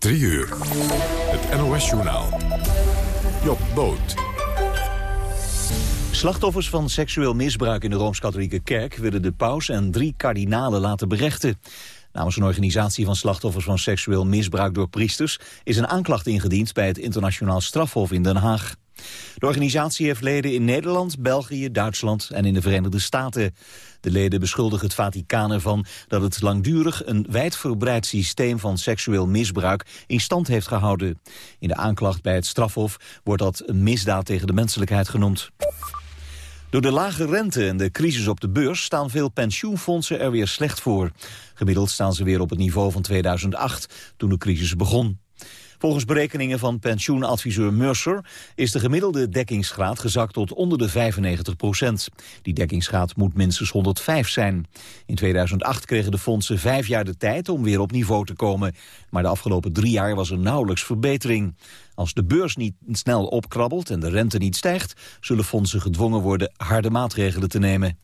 3 uur. Het NOS-journaal. Job Boot. Slachtoffers van seksueel misbruik in de Rooms-Katholieke Kerk... willen de paus en drie kardinalen laten berechten. Namens een organisatie van slachtoffers van seksueel misbruik door priesters... is een aanklacht ingediend bij het Internationaal Strafhof in Den Haag. De organisatie heeft leden in Nederland, België, Duitsland en in de Verenigde Staten. De leden beschuldigen het Vaticaan ervan dat het langdurig een wijdverbreid systeem van seksueel misbruik in stand heeft gehouden. In de aanklacht bij het strafhof wordt dat een misdaad tegen de menselijkheid genoemd. Door de lage rente en de crisis op de beurs staan veel pensioenfondsen er weer slecht voor. Gemiddeld staan ze weer op het niveau van 2008, toen de crisis begon. Volgens berekeningen van pensioenadviseur Mercer is de gemiddelde dekkingsgraad gezakt tot onder de 95 procent. Die dekkingsgraad moet minstens 105 zijn. In 2008 kregen de fondsen vijf jaar de tijd om weer op niveau te komen. Maar de afgelopen drie jaar was er nauwelijks verbetering. Als de beurs niet snel opkrabbelt en de rente niet stijgt... zullen fondsen gedwongen worden harde maatregelen te nemen.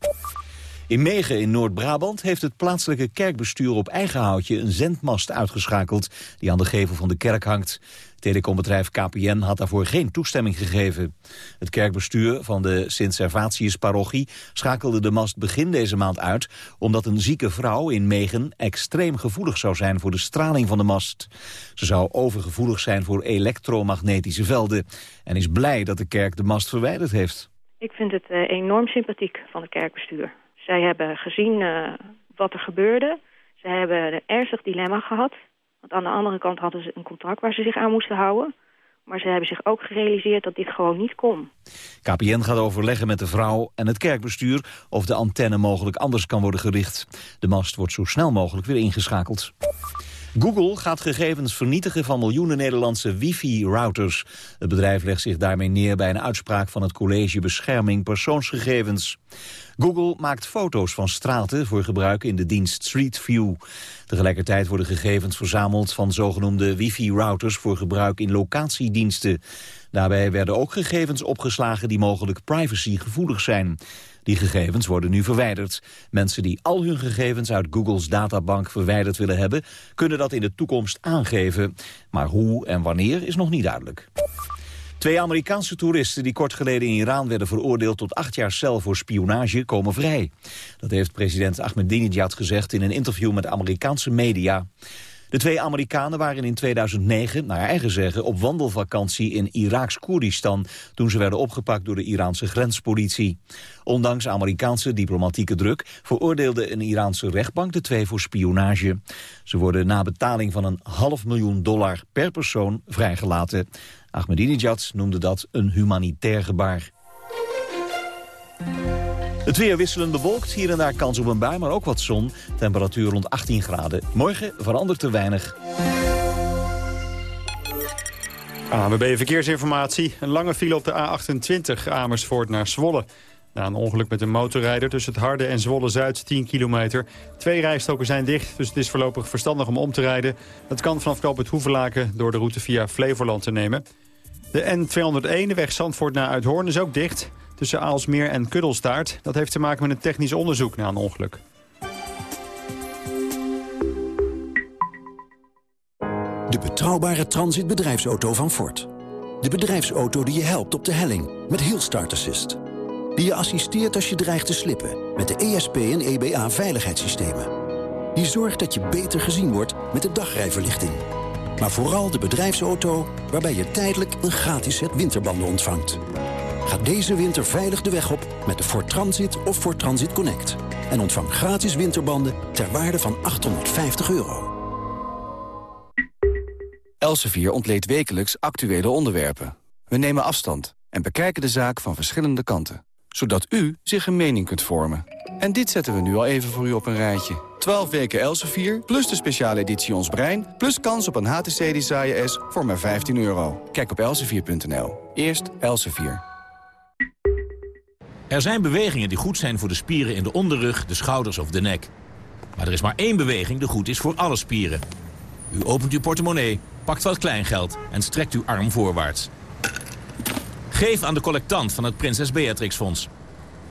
In Megen in Noord-Brabant heeft het plaatselijke kerkbestuur op eigen houtje een zendmast uitgeschakeld die aan de gevel van de kerk hangt. Telecombedrijf KPN had daarvoor geen toestemming gegeven. Het kerkbestuur van de Sint-Servatius-parochie schakelde de mast begin deze maand uit... omdat een zieke vrouw in Megen extreem gevoelig zou zijn voor de straling van de mast. Ze zou overgevoelig zijn voor elektromagnetische velden... en is blij dat de kerk de mast verwijderd heeft. Ik vind het uh, enorm sympathiek van het kerkbestuur. Zij hebben gezien uh, wat er gebeurde. Ze hebben een ernstig dilemma gehad. Want aan de andere kant hadden ze een contract waar ze zich aan moesten houden. Maar ze hebben zich ook gerealiseerd dat dit gewoon niet kon. KPN gaat overleggen met de vrouw en het kerkbestuur... of de antenne mogelijk anders kan worden gericht. De mast wordt zo snel mogelijk weer ingeschakeld. Google gaat gegevens vernietigen van miljoenen Nederlandse wifi-routers. Het bedrijf legt zich daarmee neer bij een uitspraak van het College Bescherming Persoonsgegevens. Google maakt foto's van straten voor gebruik in de dienst Street View. Tegelijkertijd worden gegevens verzameld van zogenoemde wifi-routers voor gebruik in locatiediensten. Daarbij werden ook gegevens opgeslagen die mogelijk privacygevoelig zijn. Die gegevens worden nu verwijderd. Mensen die al hun gegevens uit Googles databank verwijderd willen hebben... kunnen dat in de toekomst aangeven. Maar hoe en wanneer is nog niet duidelijk. Twee Amerikaanse toeristen die kort geleden in Iran werden veroordeeld tot acht jaar cel voor spionage komen vrij. Dat heeft president Ahmadinejad gezegd in een interview met Amerikaanse media. De twee Amerikanen waren in 2009, naar eigen zeggen, op wandelvakantie in Iraaks Koerdistan toen ze werden opgepakt door de Iraanse grenspolitie. Ondanks Amerikaanse diplomatieke druk veroordeelde een Iraanse rechtbank de twee voor spionage. Ze worden na betaling van een half miljoen dollar per persoon vrijgelaten. Ahmadinejad noemde dat een humanitair gebaar. Het weer wisselend bewolkt, hier en daar kans op een bui, maar ook wat zon. Temperatuur rond 18 graden. Morgen verandert te weinig. ANWB Verkeersinformatie. Een lange file op de A28 Amersfoort naar Zwolle. Na een ongeluk met een motorrijder tussen het Harde en Zwolle-Zuid 10 kilometer. Twee rijstoken zijn dicht, dus het is voorlopig verstandig om om te rijden. Dat kan vanaf Knoop het Hoevelaken door de route via Flevoland te nemen. De N201, de weg Zandvoort naar Uithoorn, is ook dicht tussen Aalsmeer en Kuddelstaart. Dat heeft te maken met een technisch onderzoek na een ongeluk. De betrouwbare transitbedrijfsauto van Ford. De bedrijfsauto die je helpt op de helling met Hill Start Assist. Die je assisteert als je dreigt te slippen met de ESP en EBA veiligheidssystemen. Die zorgt dat je beter gezien wordt met de dagrijverlichting. Maar vooral de bedrijfsauto waarbij je tijdelijk een gratis set winterbanden ontvangt. Ga deze winter veilig de weg op met de Ford Transit of Ford Transit Connect. En ontvang gratis winterbanden ter waarde van 850 euro. Elsevier ontleedt wekelijks actuele onderwerpen. We nemen afstand en bekijken de zaak van verschillende kanten. Zodat u zich een mening kunt vormen. En dit zetten we nu al even voor u op een rijtje. 12 weken Elsevier, plus de speciale editie Ons Brein... plus kans op een HTC Desire S voor maar 15 euro. Kijk op elsevier.nl. Eerst Elsevier. Er zijn bewegingen die goed zijn voor de spieren in de onderrug, de schouders of de nek. Maar er is maar één beweging die goed is voor alle spieren. U opent uw portemonnee, pakt wat kleingeld en strekt uw arm voorwaarts. Geef aan de collectant van het Prinses Beatrix Fonds.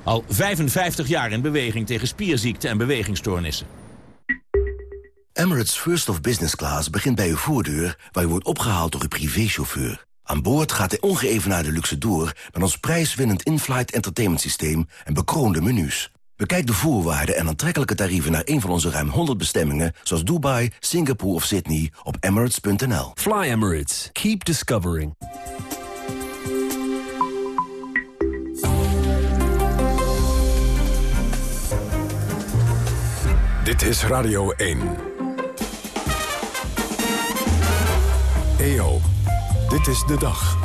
Al 55 jaar in beweging tegen spierziekten en bewegingsstoornissen. Emirates First of Business Class begint bij uw voordeur... waar u wordt opgehaald door uw privéchauffeur. Aan boord gaat de ongeëvenaarde luxe door... met ons prijswinnend in-flight entertainment systeem en bekroonde menus. Bekijk de voorwaarden en aantrekkelijke tarieven... naar een van onze ruim 100 bestemmingen... zoals Dubai, Singapore of Sydney op emirates.nl. Fly Emirates. Keep discovering. Dit is Radio 1. EO, dit is de dag.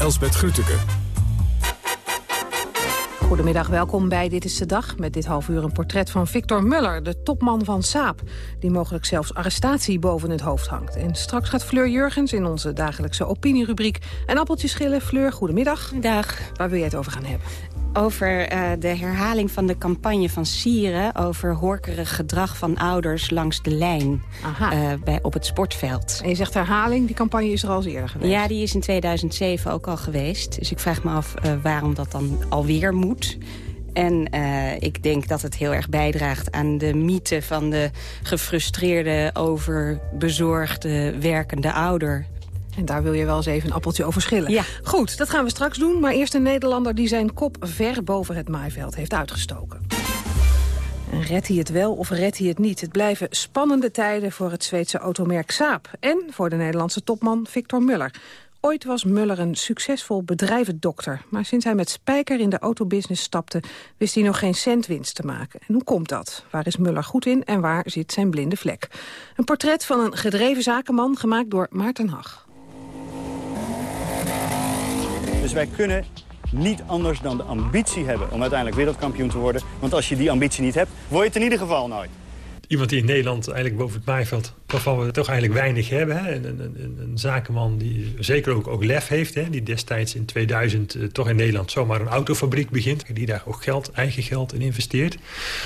Elsbeth Grütke. Goedemiddag, welkom bij Dit is de Dag. Met dit half uur een portret van Victor Muller, de topman van Saab. Die mogelijk zelfs arrestatie boven het hoofd hangt. En straks gaat Fleur Jurgens in onze dagelijkse opinierubriek... een appeltje schillen. Fleur, goedemiddag. Dag. Waar wil jij het over gaan hebben? Over uh, de herhaling van de campagne van Sieren... over horkerig gedrag van ouders langs de lijn uh, bij, op het sportveld. En je zegt herhaling, die campagne is er al eens eerder geweest? Ja, die is in 2007 ook al geweest. Dus ik vraag me af uh, waarom dat dan alweer moet... En uh, ik denk dat het heel erg bijdraagt aan de mythe van de gefrustreerde, overbezorgde, werkende ouder. En daar wil je wel eens even een appeltje over schillen. Ja. Goed, dat gaan we straks doen. Maar eerst een Nederlander die zijn kop ver boven het maaiveld heeft uitgestoken. En redt hij het wel of redt hij het niet? Het blijven spannende tijden voor het Zweedse automerk Saab. En voor de Nederlandse topman Victor Muller. Ooit was Muller een succesvol bedrijvendokter. Maar sinds hij met Spijker in de autobusiness stapte... wist hij nog geen cent winst te maken. En hoe komt dat? Waar is Muller goed in en waar zit zijn blinde vlek? Een portret van een gedreven zakenman gemaakt door Maarten Hag. Dus wij kunnen niet anders dan de ambitie hebben om uiteindelijk wereldkampioen te worden. Want als je die ambitie niet hebt, word je het in ieder geval nooit. Iemand die in Nederland eigenlijk boven het maaiveld... waarvan we toch eigenlijk weinig hebben. Hè? Een, een, een, een, zakenman die zeker ook, ook lef heeft. Hè? Die destijds in 2000 uh, toch in Nederland zomaar een autofabriek begint. Die daar ook geld, eigen geld in investeert.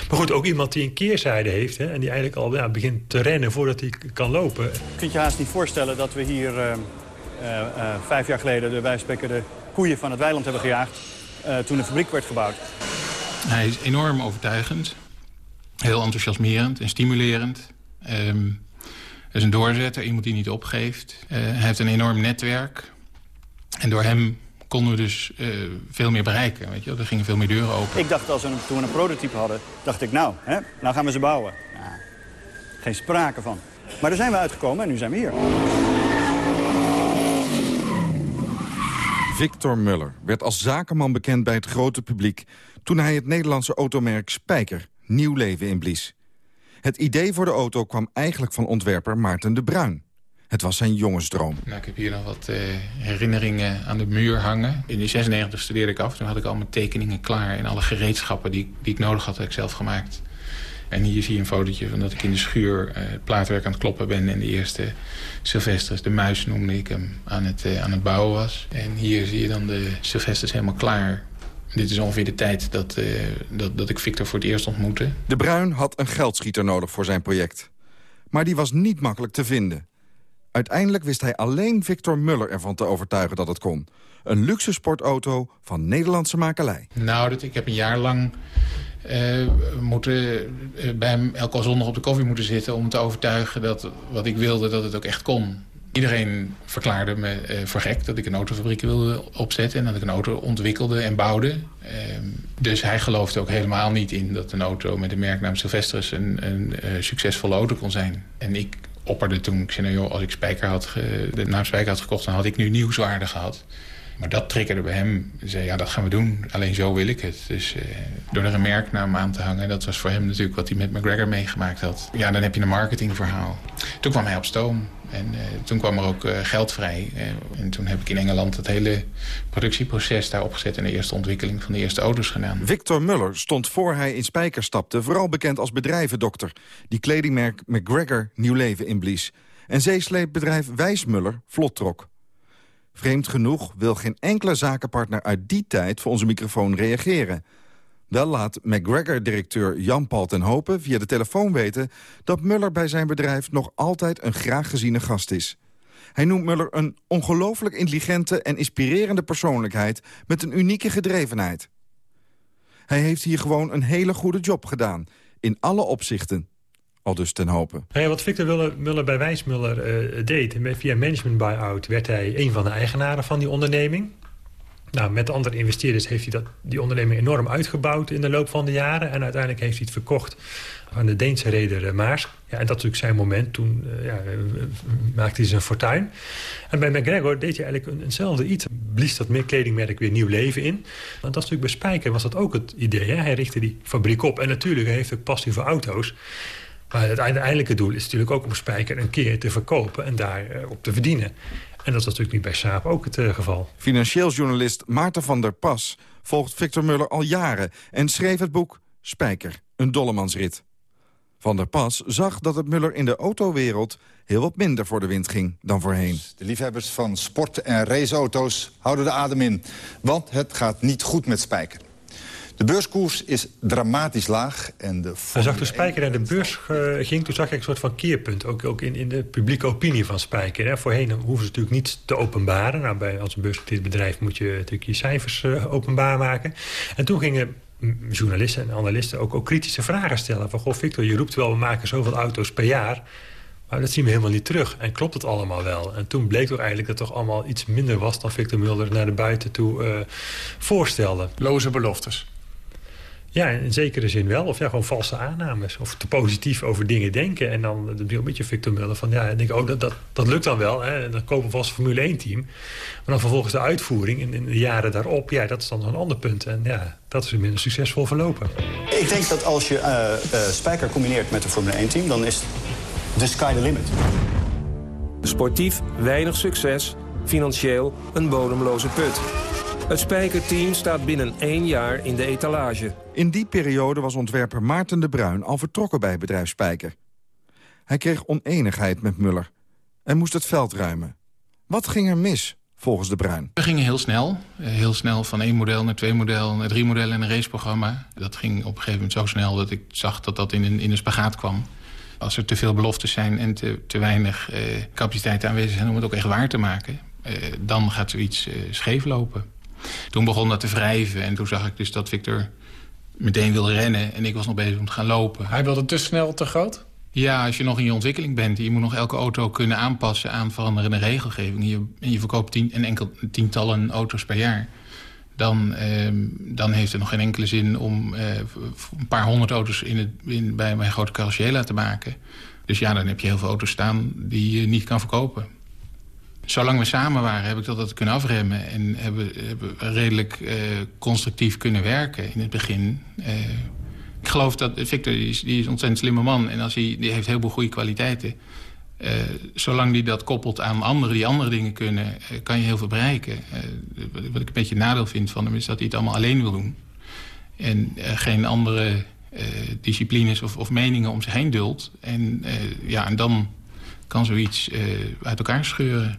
Maar goed, ook iemand die een keerzijde heeft. Hè? En die eigenlijk al ja, begint te rennen voordat hij kan lopen. Je kunt je haast niet voorstellen dat we hier... Uh, uh, vijf jaar geleden de wijspreker de koeien van het weiland hebben gejaagd uh, toen de fabriek werd gebouwd. Hij is enorm overtuigend, heel enthousiasmerend en stimulerend. Um, hij is een doorzetter, iemand die niet opgeeft. Uh, hij heeft een enorm netwerk. En door hem konden we dus uh, veel meer bereiken. Weet je? Er gingen veel meer deuren open. Ik dacht, als we, toen we een prototype hadden, dacht ik, nou, hè, nou gaan we ze bouwen. Nou, geen sprake van. Maar daar zijn we uitgekomen en nu zijn we hier. Victor Muller werd als zakenman bekend bij het grote publiek... toen hij het Nederlandse automerk Spijker nieuw leven inblies. Het idee voor de auto kwam eigenlijk van ontwerper Maarten de Bruin. Het was zijn jongensdroom. Nou, ik heb hier nog wat uh, herinneringen aan de muur hangen. In de 96 studeerde ik af. Toen had ik al mijn tekeningen klaar... en alle gereedschappen die, die ik nodig had, had ik zelf gemaakt. En hier zie je een fotootje van dat ik in de schuur uh, het plaatwerk aan het kloppen ben... en de eerste Sylvesters, de muis noemde ik hem, aan het, uh, aan het bouwen was. En hier zie je dan de Sylvesters helemaal klaar. Dit is ongeveer de tijd dat, uh, dat, dat ik Victor voor het eerst ontmoette. De Bruin had een geldschieter nodig voor zijn project. Maar die was niet makkelijk te vinden. Uiteindelijk wist hij alleen Victor Muller ervan te overtuigen dat het kon. Een luxe sportauto van Nederlandse makelij. Nou, dat, ik heb een jaar lang uh, moeten uh, bij hem elke zondag op de koffie moeten zitten... om te overtuigen dat wat ik wilde, dat het ook echt kon. Iedereen verklaarde me uh, voor gek dat ik een autofabriek wilde opzetten... en dat ik een auto ontwikkelde en bouwde. Ehm, dus hij geloofde ook helemaal niet in dat een auto met de merknaam Sylvestris... een, een succesvolle auto kon zijn. En ik opperde toen, ik zei, nou als ik Spijker had de naam Spijker had gekocht... dan had ik nu nieuwswaarde gehad. Maar dat triggerde bij hem. Zei, ja, dat gaan we doen. Alleen zo wil ik het. Dus uh, door er een merknaam aan te hangen... dat was voor hem natuurlijk wat hij met McGregor meegemaakt had. Ja, dan heb je een marketingverhaal. Toen kwam hij op stoom. En uh, toen kwam er ook uh, geld vrij. en toen heb ik in Engeland het hele productieproces daar opgezet... en de eerste ontwikkeling van de eerste auto's gedaan. Victor Muller stond voor hij in Spijker stapte... vooral bekend als bedrijvendokter... die kledingmerk McGregor nieuw leven inblies. En zeesleepbedrijf Wijsmuller vlot trok. Vreemd genoeg wil geen enkele zakenpartner uit die tijd voor onze microfoon reageren. Wel laat McGregor-directeur Jan-Paul ten Hopen via de telefoon weten... dat Muller bij zijn bedrijf nog altijd een graag geziene gast is. Hij noemt Muller een ongelooflijk intelligente en inspirerende persoonlijkheid... met een unieke gedrevenheid. Hij heeft hier gewoon een hele goede job gedaan, in alle opzichten. Al dus ten hope. Ja, wat Victor Muller, bij Wijsmuller uh, deed, via management buyout werd hij een van de eigenaren van die onderneming. Nou, met andere investeerders heeft hij dat, die onderneming enorm uitgebouwd in de loop van de jaren. En uiteindelijk heeft hij het verkocht aan de Deense reder eh, Maars. Ja, en dat is natuurlijk zijn moment. Toen uh, ja, maakte hij zijn fortuin. En bij McGregor deed hij eigenlijk een, eenzelfde iets. Blies dat kledingmerk weer nieuw leven in. Want dat is natuurlijk bij Spijker was dat ook het idee. Hè? Hij richtte die fabriek op. En natuurlijk heeft ook passie voor auto's. Maar het uiteindelijke doel is natuurlijk ook om Spijker een keer te verkopen... en daarop op te verdienen. En dat is natuurlijk niet bij Saab ook het uh, geval. Financieel journalist Maarten van der Pas volgt Victor Muller al jaren... en schreef het boek Spijker, een dollemansrit. Van der Pas zag dat het Muller in de autowereld heel wat minder voor de wind ging dan voorheen. De liefhebbers van sport- en raceauto's houden de adem in. Want het gaat niet goed met Spijker. De beurskoers is dramatisch laag. En de Hij zag toen Spijker naar de beurs uh, ging, toen zag ik een soort van keerpunt. Ook, ook in, in de publieke opinie van Spijker. Hè. Voorheen hoeven ze natuurlijk niets te openbaren. Nou, bij, als een moet je natuurlijk je cijfers uh, openbaar maken. En toen gingen journalisten en analisten ook, ook kritische vragen stellen. Van, goh Victor, je roept wel, we maken zoveel auto's per jaar... Maar dat zien we helemaal niet terug. En klopt het allemaal wel? En toen bleek toch eigenlijk dat het toch allemaal iets minder was... dan Victor Mulder naar de buiten toe uh, voorstelde. Loze beloftes. Ja, in zekere zin wel. Of ja, gewoon valse aannames. Of te positief over dingen denken. En dan een beetje Victor Muller van... ja, ik denk ook dat, dat dat lukt dan wel. Hè. En dan kopen we vast een Formule 1-team. Maar dan vervolgens de uitvoering in, in, de jaren daarop... ja, dat is dan een ander punt. En ja, dat is minder succesvol verlopen. Ik denk dat als je uh, uh, Spijker combineert met een Formule 1-team... dan is de sky the limit. Sportief weinig succes. Financieel een bodemloze put. Het Spijkerteam staat binnen één jaar in de etalage. In die periode was ontwerper Maarten de Bruin al vertrokken bij bedrijf Spijker. Hij kreeg oneenigheid met Muller en moest het veld ruimen. Wat ging er mis, volgens de Bruin? We gingen heel snel. Heel snel van één model naar twee model, naar drie modellen en een raceprogramma. Dat ging op een gegeven moment zo snel dat ik zag dat dat in een, in een spagaat kwam. Als er te veel beloftes zijn en te, te weinig eh, capaciteit aanwezig zijn om het ook echt waar te maken... Eh, dan gaat zoiets eh, scheef lopen. Toen begon dat te wrijven en toen zag ik dus dat Victor meteen wilde rennen... en ik was nog bezig om te gaan lopen. Hij wilde te snel, te groot? Ja, als je nog in je ontwikkeling bent... je moet nog elke auto kunnen aanpassen aan veranderende regelgeving... en je, en je verkoopt tien, en enkel, tientallen auto's per jaar... Dan, eh, dan heeft het nog geen enkele zin om eh, een paar honderd auto's in het, in, bij mijn grote carrossier te maken. Dus ja, dan heb je heel veel auto's staan die je niet kan verkopen. Zolang we samen waren, heb ik dat, dat kunnen afremmen. En hebben, hebben redelijk uh, constructief kunnen werken in het begin. Uh, ik geloof dat Victor die is, een ontzettend slimme man. En als hij, die heeft heel veel goede kwaliteiten. Uh, zolang die dat koppelt aan anderen die andere dingen kunnen... kan je heel veel bereiken. wat ik een beetje nadeel vind van hem is dat hij het allemaal alleen wil doen. En geen andere disciplines of, of, meningen om zich heen duldt. En, ja, en dan kan zoiets uit elkaar scheuren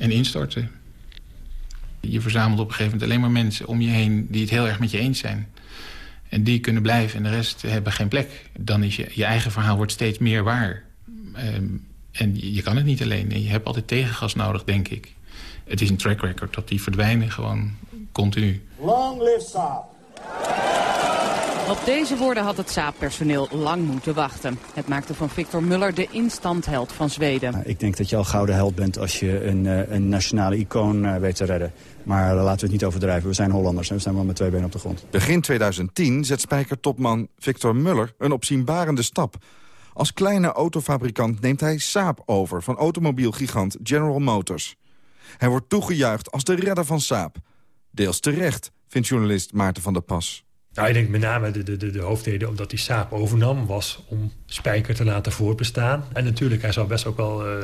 en instorten. Je verzamelt op een gegeven moment alleen maar mensen om je heen... die het heel erg met je eens zijn. En die kunnen blijven en de rest hebben geen plek. Dan is je, je eigen verhaal wordt steeds meer waar. Um, en je, kan het niet alleen. En je hebt altijd tegengas nodig, denk ik. Het is een track record dat die verdwijnen gewoon continu. Long live Saab! Op deze woorden had het Saab-personeel lang moeten wachten. Het maakte van Victor Muller de instantheld van Zweden. Ik denk dat je al gouden held bent als je een, een nationale icoon weet te redden. Maar laten we het niet overdrijven. We zijn Hollanders en we staan wel met twee benen op de grond. Begin 2010 zet spijkertopman Victor Muller een opzienbarende stap. Als kleine autofabrikant neemt hij Saab over van automobielgigant General Motors. Hij wordt toegejuicht als de redder van Saab. Deels terecht, vindt journalist Maarten van der Pas. Nou, ik denk met name de, de, de omdat hij Saab overnam... was om Spijker te laten voortbestaan. En natuurlijk, hij zou best ook wel uh,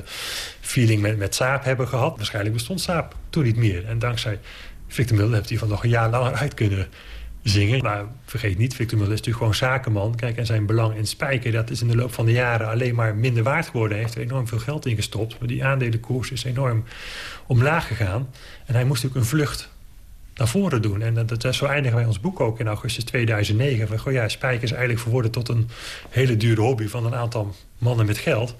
feeling met, met hebben gehad. Waarschijnlijk bestond Saab toen niet meer. En dankzij Victor Mulder heeft hij van nog een jaar langer uit kunnen zingen. Maar vergeet niet, Victor Mulder is natuurlijk gewoon zakenman. Kijk, en zijn belang in Spijker, dat is in de loop van de jaren alleen maar minder waard geworden. Hij heeft er enorm veel geld in gestopt. Maar die aandelenkoers is enorm omlaag gegaan. En hij moest natuurlijk een vlucht naar voren doen. En dat, dat, zo eindigen wij ons boek ook in augustus 2009. Van, goh, ja, Spijker is eigenlijk verworden tot een hele dure hobby... van een aantal mannen met geld.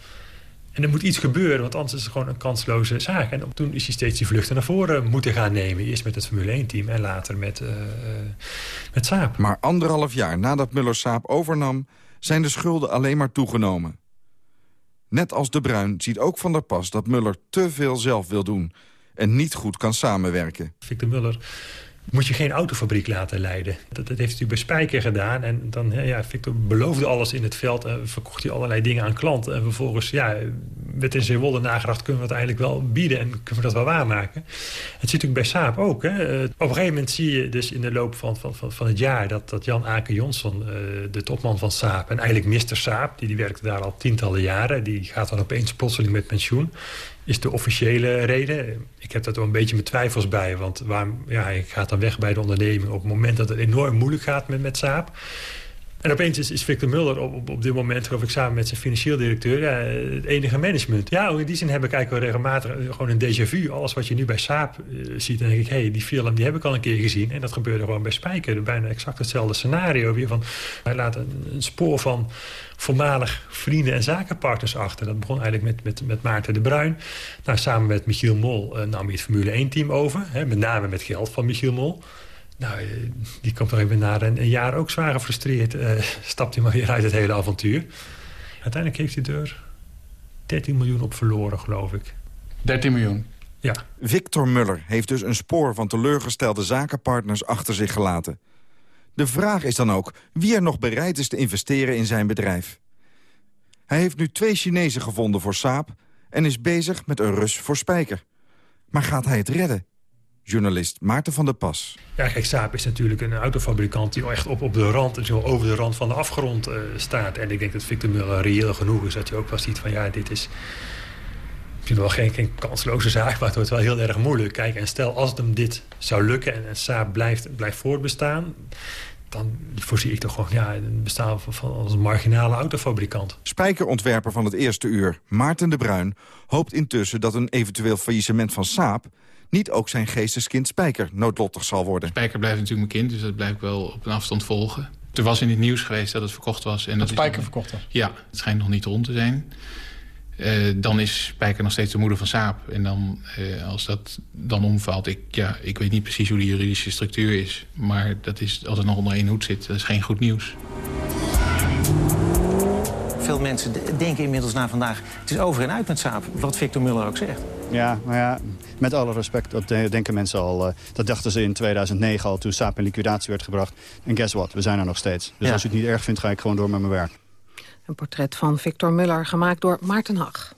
En er moet iets gebeuren, want anders is het gewoon een kansloze zaak. En toen is hij steeds die vluchten naar voren moeten gaan nemen. Eerst met het Formule 1-team en later met, uh, met Saab. Maar anderhalf jaar nadat Muller Saab overnam... zijn de schulden alleen maar toegenomen. Net als De Bruin ziet ook Van der Pas dat Muller te veel zelf wil doen... en niet goed kan samenwerken. Victor Muller moet je geen autofabriek laten leiden. Dat, heeft hij bij Spijker gedaan. En dan, ja, Victor beloofde alles in het veld. En verkocht hij allerlei dingen aan klanten. En vervolgens, ja, met in Zeewolde nagedacht... kunnen we het eigenlijk wel bieden en kunnen we dat wel waarmaken. Het zit natuurlijk bij Saab ook. Hè. Op een gegeven moment zie je dus in de loop van, van, van, van het jaar... dat, dat Jan Aken Jonsson, uh, de topman van Saab... en eigenlijk Mr. Saab, die, die werkte daar al tientallen jaren... die gaat dan opeens plotseling met pensioen is de officiële reden. Ik heb daar wel een beetje mijn twijfels bij. Want waarom, ja, hij gaat dan weg bij de onderneming... op het moment dat het enorm moeilijk gaat met, met Saab. En opeens is, Victor Muller op, dit moment, geloof ik, samen met zijn financieel directeur, het enige management. Ja, in die zin heb ik eigenlijk wel regelmatig eh, gewoon een déjà vu. Alles wat je nu bij Saab uh, ziet, dan denk ik, hé, hey, die film die heb ik al een keer gezien. En dat gebeurde gewoon bij Spijker. Bijna exact hetzelfde scenario weer van, hij laat een, spoor van voormalig vrienden en zakenpartners achter. Dat begon eigenlijk met, met, met Maarten de Bruin. Nou, samen met Michiel Mol uh, nam hij het Formule 1-team over. Hè, met name met geld van Michiel Mol. Nou, eh, die komt er even na een, een, jaar ook zwaar gefrustreerd. Uh, stapt hij maar weer uit het hele avontuur. Uiteindelijk heeft hij er 13 miljoen op verloren, geloof ik. 13 miljoen? Ja. Victor Muller heeft dus een spoor van teleurgestelde zakenpartners achter zich gelaten. De vraag is dan ook wie er nog bereid is te investeren in zijn bedrijf. Hij heeft nu twee Chinezen gevonden voor Saab... en is bezig met een Rus voor Spijker. Maar gaat hij het redden? Journalist Maarten van der Pas. Ja, kijk, Saab is natuurlijk een autofabrikant die echt op, op de rand, zo over de rand van de afgrond uh, staat. En ik denk dat Victor Muller reëel genoeg is dat hij ook wel ziet van ja, dit is misschien wel geen, geen kansloze zaak, maar het wordt wel heel erg moeilijk. Kijk, en stel als het hem dit zou lukken en, en Saab blijft, blijft voortbestaan, dan voorzie ik toch gewoon ja, een bestaan van, van als een marginale autofabrikant. Spijkerontwerper van het eerste uur, Maarten de Bruin, hoopt intussen dat een eventueel faillissement van Saab niet ook zijn geesteskind Spijker noodlottig zal worden. Spijker blijft natuurlijk mijn kind, dus dat blijf ik wel op een afstand volgen. Er was in het nieuws geweest dat het verkocht was. En dat, dat Spijker verkocht was? Ja, het schijnt nog niet rond te zijn. Uh, dan is Spijker nog steeds de moeder van Saap. En dan, uh, als dat dan omvalt, ik, ja, ik weet niet precies hoe de juridische structuur is. Maar dat is, als het nog onder één hoed zit, dat is geen goed nieuws. Veel mensen denken inmiddels na vandaag... het is over en uit met Saap, wat Victor Muller ook zegt. Ja, maar ja, met alle respect, dat denken mensen al. Uh, dat dachten ze in 2009 al, toen Saap in liquidatie werd gebracht. En guess what, we zijn er nog steeds. Dus ja. als u het niet erg vindt, ga ik gewoon door met mijn werk. Een portret van Victor Muller, gemaakt door Maarten Hag.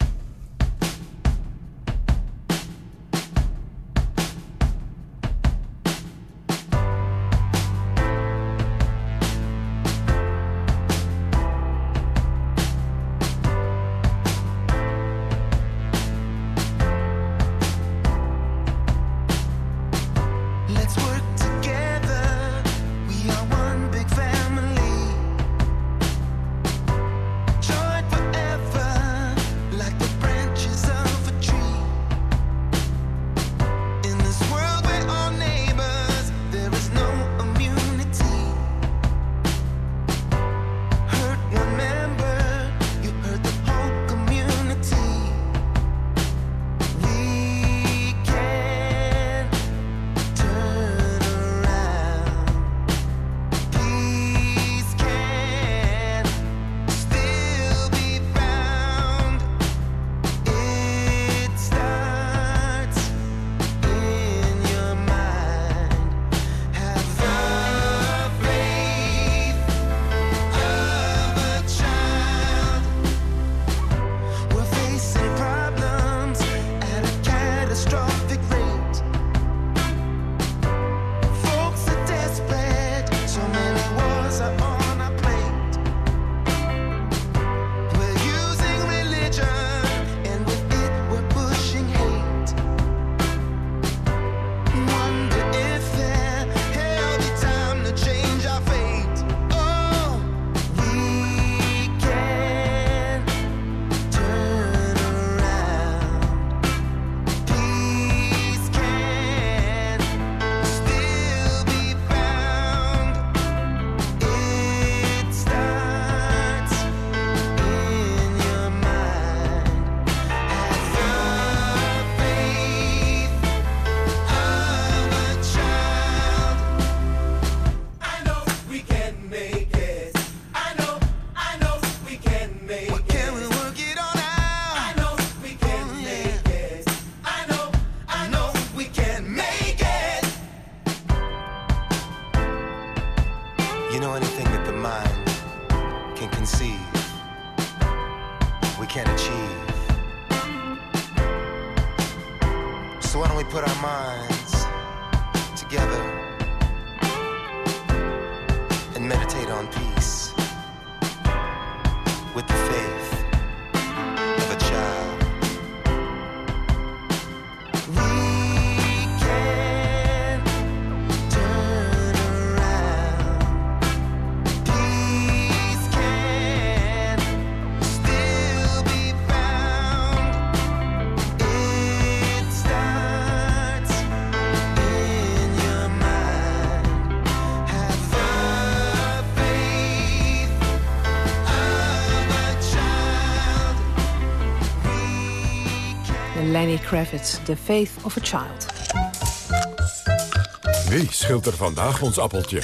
Kravitz, The Faith of a Child. Wie scheelt er vandaag ons appeltje?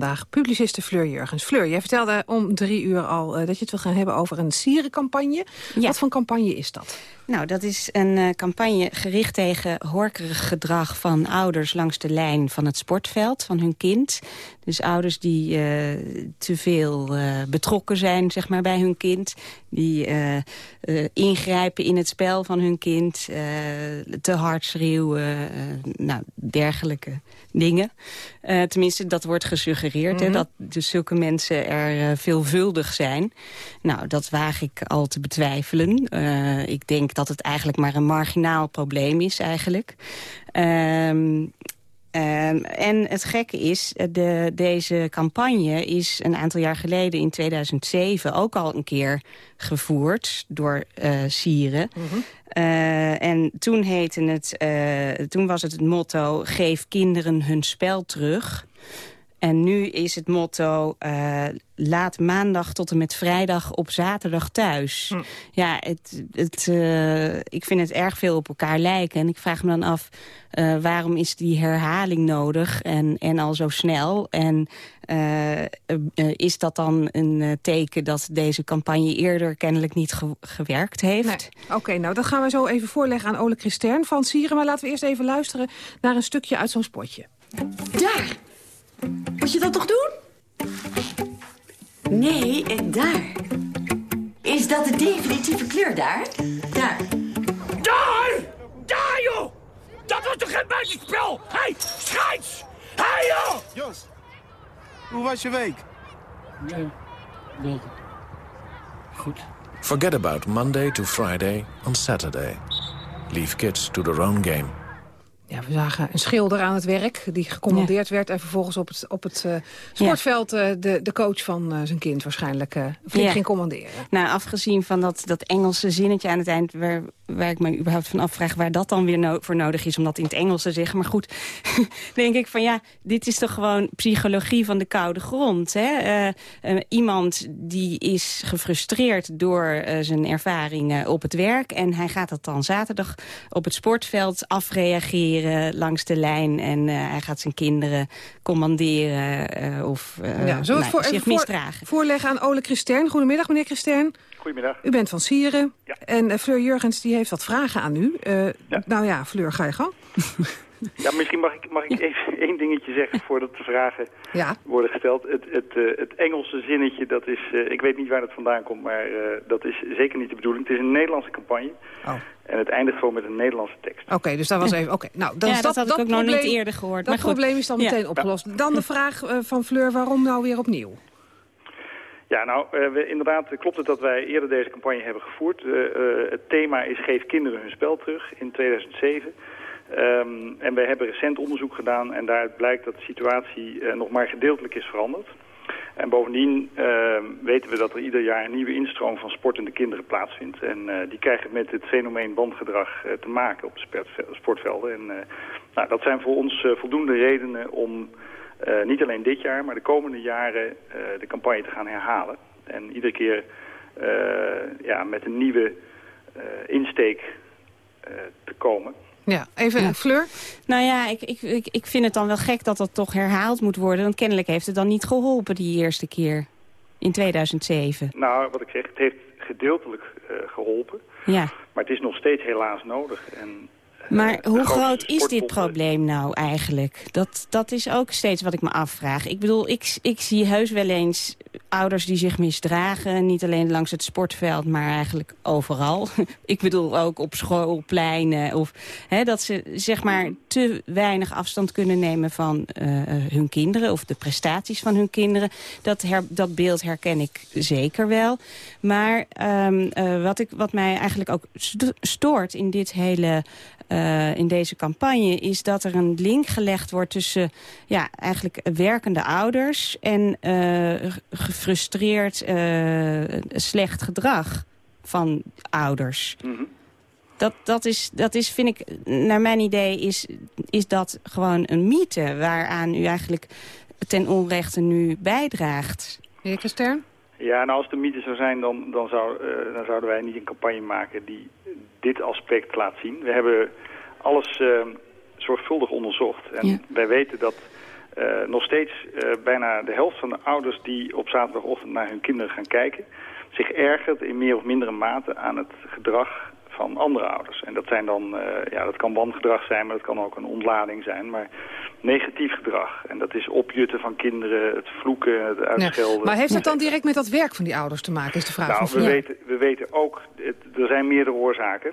Vandaag publiciste Fleur Jurgens. Fleur, jij vertelde om drie uur al eh, dat je het wil gaan hebben over een sierencampagne. Wat voor campagne is dat? Nou, dat is een eh, campagne gericht tegen horkerig gedrag van ouders langs de lijn van het sportveld van hun kind. Dus ouders die eh, te veel betrokken zijn zeg maar, bij hun kind. Die ingrijpen in het spel van hun kind. te hard schreeuwen. nou, dergelijke dingen. Tenminste, dat wordt gesuggereerd. Hè, Mhm. dat dus zulke mensen er eh, veelvuldig zijn. Nou, dat waag ik al te betwijfelen. Eh, ik denk dat het eigenlijk maar een marginaal probleem is eigenlijk. Ehm, ehm, en het gekke is, eh, de, deze campagne is een aantal jaar geleden in 2007 ook al een keer gevoerd door eh Sieren. Eh, en toen, heette het, toen was het het motto, geef kinderen hun spel terug. En nu is het motto, eh, laat maandag tot en met vrijdag op zaterdag thuis. Ja, het, het, eh, ik vind het erg veel op elkaar lijken. En ik vraag me dan af, eh, waarom is die herhaling nodig en, en al zo snel? En is dat dan een eh, teken dat deze campagne eerder kennelijk niet ge- gewerkt heeft? Oké, nou dat gaan we zo even voorleggen aan Ole Christern van Sieren. Maar laten we eerst even luisteren naar een stukje uit zo'n spotje. Daar! Moet je dat toch doen? Nee, eh, daar. Is dat de definitieve kleur daar? Daar. Daar! Daar, joh! Dat was toch geen buitenspel? Hé, hey, scheids! Hé, hey, joh! Jos, hoe was je week? Goed. Forget about Monday to Friday on Saturday. Leave kids to their own game. Ja, we zagen een schilder aan het werk die gecommandeerd werd... en vervolgens op het, op het eh, sportveld eh, de, de coach van eh, zijn kind waarschijnlijk flink Ja. ging commanderen. Nou, afgezien van dat, dat Engelse zinnetje aan het eind... Waar, waar ik me überhaupt van afvraag waar dat dan weer no- voor nodig is... om dat in het Engels te zeggen. Maar goed, denk ik van ja, dit is toch gewoon psychologie van de koude grond. Hè? Eh, eh, iemand die is gefrustreerd door eh, zijn ervaringen op het werk... en hij gaat dat dan zaterdag op het sportveld afreageren langs de lijn... en eh, hij gaat zijn kinderen commanderen eh, of eh, ja, nou, voor, zich voor- misdragen. voorleggen aan Ole Christern. Goedemiddag, meneer Christern. Goedemiddag. U bent van Sieren. En Fleur Jurgens die heeft wat vragen aan u. Eh, Nou ja, Fleur, ga je gang. Ja, misschien mag ik, mag ik even één dingetje zeggen voordat de vragen Ja. worden gesteld. Het, het, eh, het Engelse zinnetje, dat is, eh, ik weet niet waar het vandaan komt, maar eh, dat is zeker niet de bedoeling. Het is een Nederlandse campagne Oh. en het eindigt gewoon met een Nederlandse tekst. Oké, dus dat was even... Oké, nou, dan Ja, is dat had ik ook nog niet probleem- eerder gehoord, Dat maar goed. probleem is dan Ja. meteen opgelost. Dan de vraag eh, van Fleur, waarom nou weer opnieuw? Ja, nou, eh, we, inderdaad klopt het dat wij eerder deze campagne hebben gevoerd. Eh, eh, het thema is Geef kinderen hun spel terug in 2007. Ehm, en wij hebben recent onderzoek gedaan en daaruit blijkt dat de situatie nog maar gedeeltelijk is veranderd. En bovendien ehm, weten we dat er ieder jaar een nieuwe instroom van sportende kinderen plaatsvindt. En die krijgen met het fenomeen bandgedrag te maken op de sportve- sportvelden. En nou, dat zijn voor ons voldoende redenen om eh, niet alleen dit jaar, maar de komende jaren eh, de campagne te gaan herhalen. En iedere keer eh, ja, met een nieuwe eh, insteek eh, te komen. Ja, even Fleur. Nou ja, ik, ik, ik, ik vind het dan wel gek dat dat toch herhaald moet worden. Want kennelijk heeft het dan niet geholpen die eerste keer in 2007. Nou, wat ik zeg, het heeft gedeeltelijk eh, geholpen. Ja, Maar het is nog steeds helaas nodig. En, maar hoe groot is dit probleem nou eigenlijk? Dat, dat is ook steeds wat ik me afvraag. Ik bedoel, ik, ik zie heus wel eens ouders die zich misdragen. Niet alleen langs het sportveld, maar eigenlijk overal. Ik bedoel ook op schoolpleinen. Of, hè, dat ze zeg maar te weinig afstand kunnen nemen van eh, hun kinderen. Of de prestaties van hun kinderen. Dat, her, dat beeld herken ik zeker wel. Maar ehm, eh, wat, ik, wat mij eigenlijk ook st- stoort in dit hele eh, in deze campagne... is dat er een link gelegd wordt tussen ja, eigenlijk werkende ouders... en eh, gefrustreerd eh, slecht gedrag van ouders. Dat, dat, is, dat is, vind ik, naar mijn idee, is, is dat gewoon een mythe... waaraan u eigenlijk ten onrechte nu bijdraagt. Meneer Kestern? Ja, nou als de mythe zou zijn, dan, dan, zou, eh, dan zouden wij niet een campagne maken die dit aspect laat zien. We hebben alles eh, zorgvuldig onderzocht. En wij weten dat eh, nog steeds bijna de helft van de ouders die op zaterdagochtend naar hun kinderen gaan kijken... zich ergert in meer of mindere mate aan het gedrag van andere ouders. En dat zijn dan, ja, dat kan wangedrag zijn, maar dat kan ook een ontlading zijn. Maar negatief gedrag. En dat is opjutten van kinderen, het vloeken, het Ja. uitschelden. Maar heeft het dan direct met dat werk van die ouders te maken, is de vraag Nou, van we weten, we weten ook, het- er zijn meerdere oorzaken.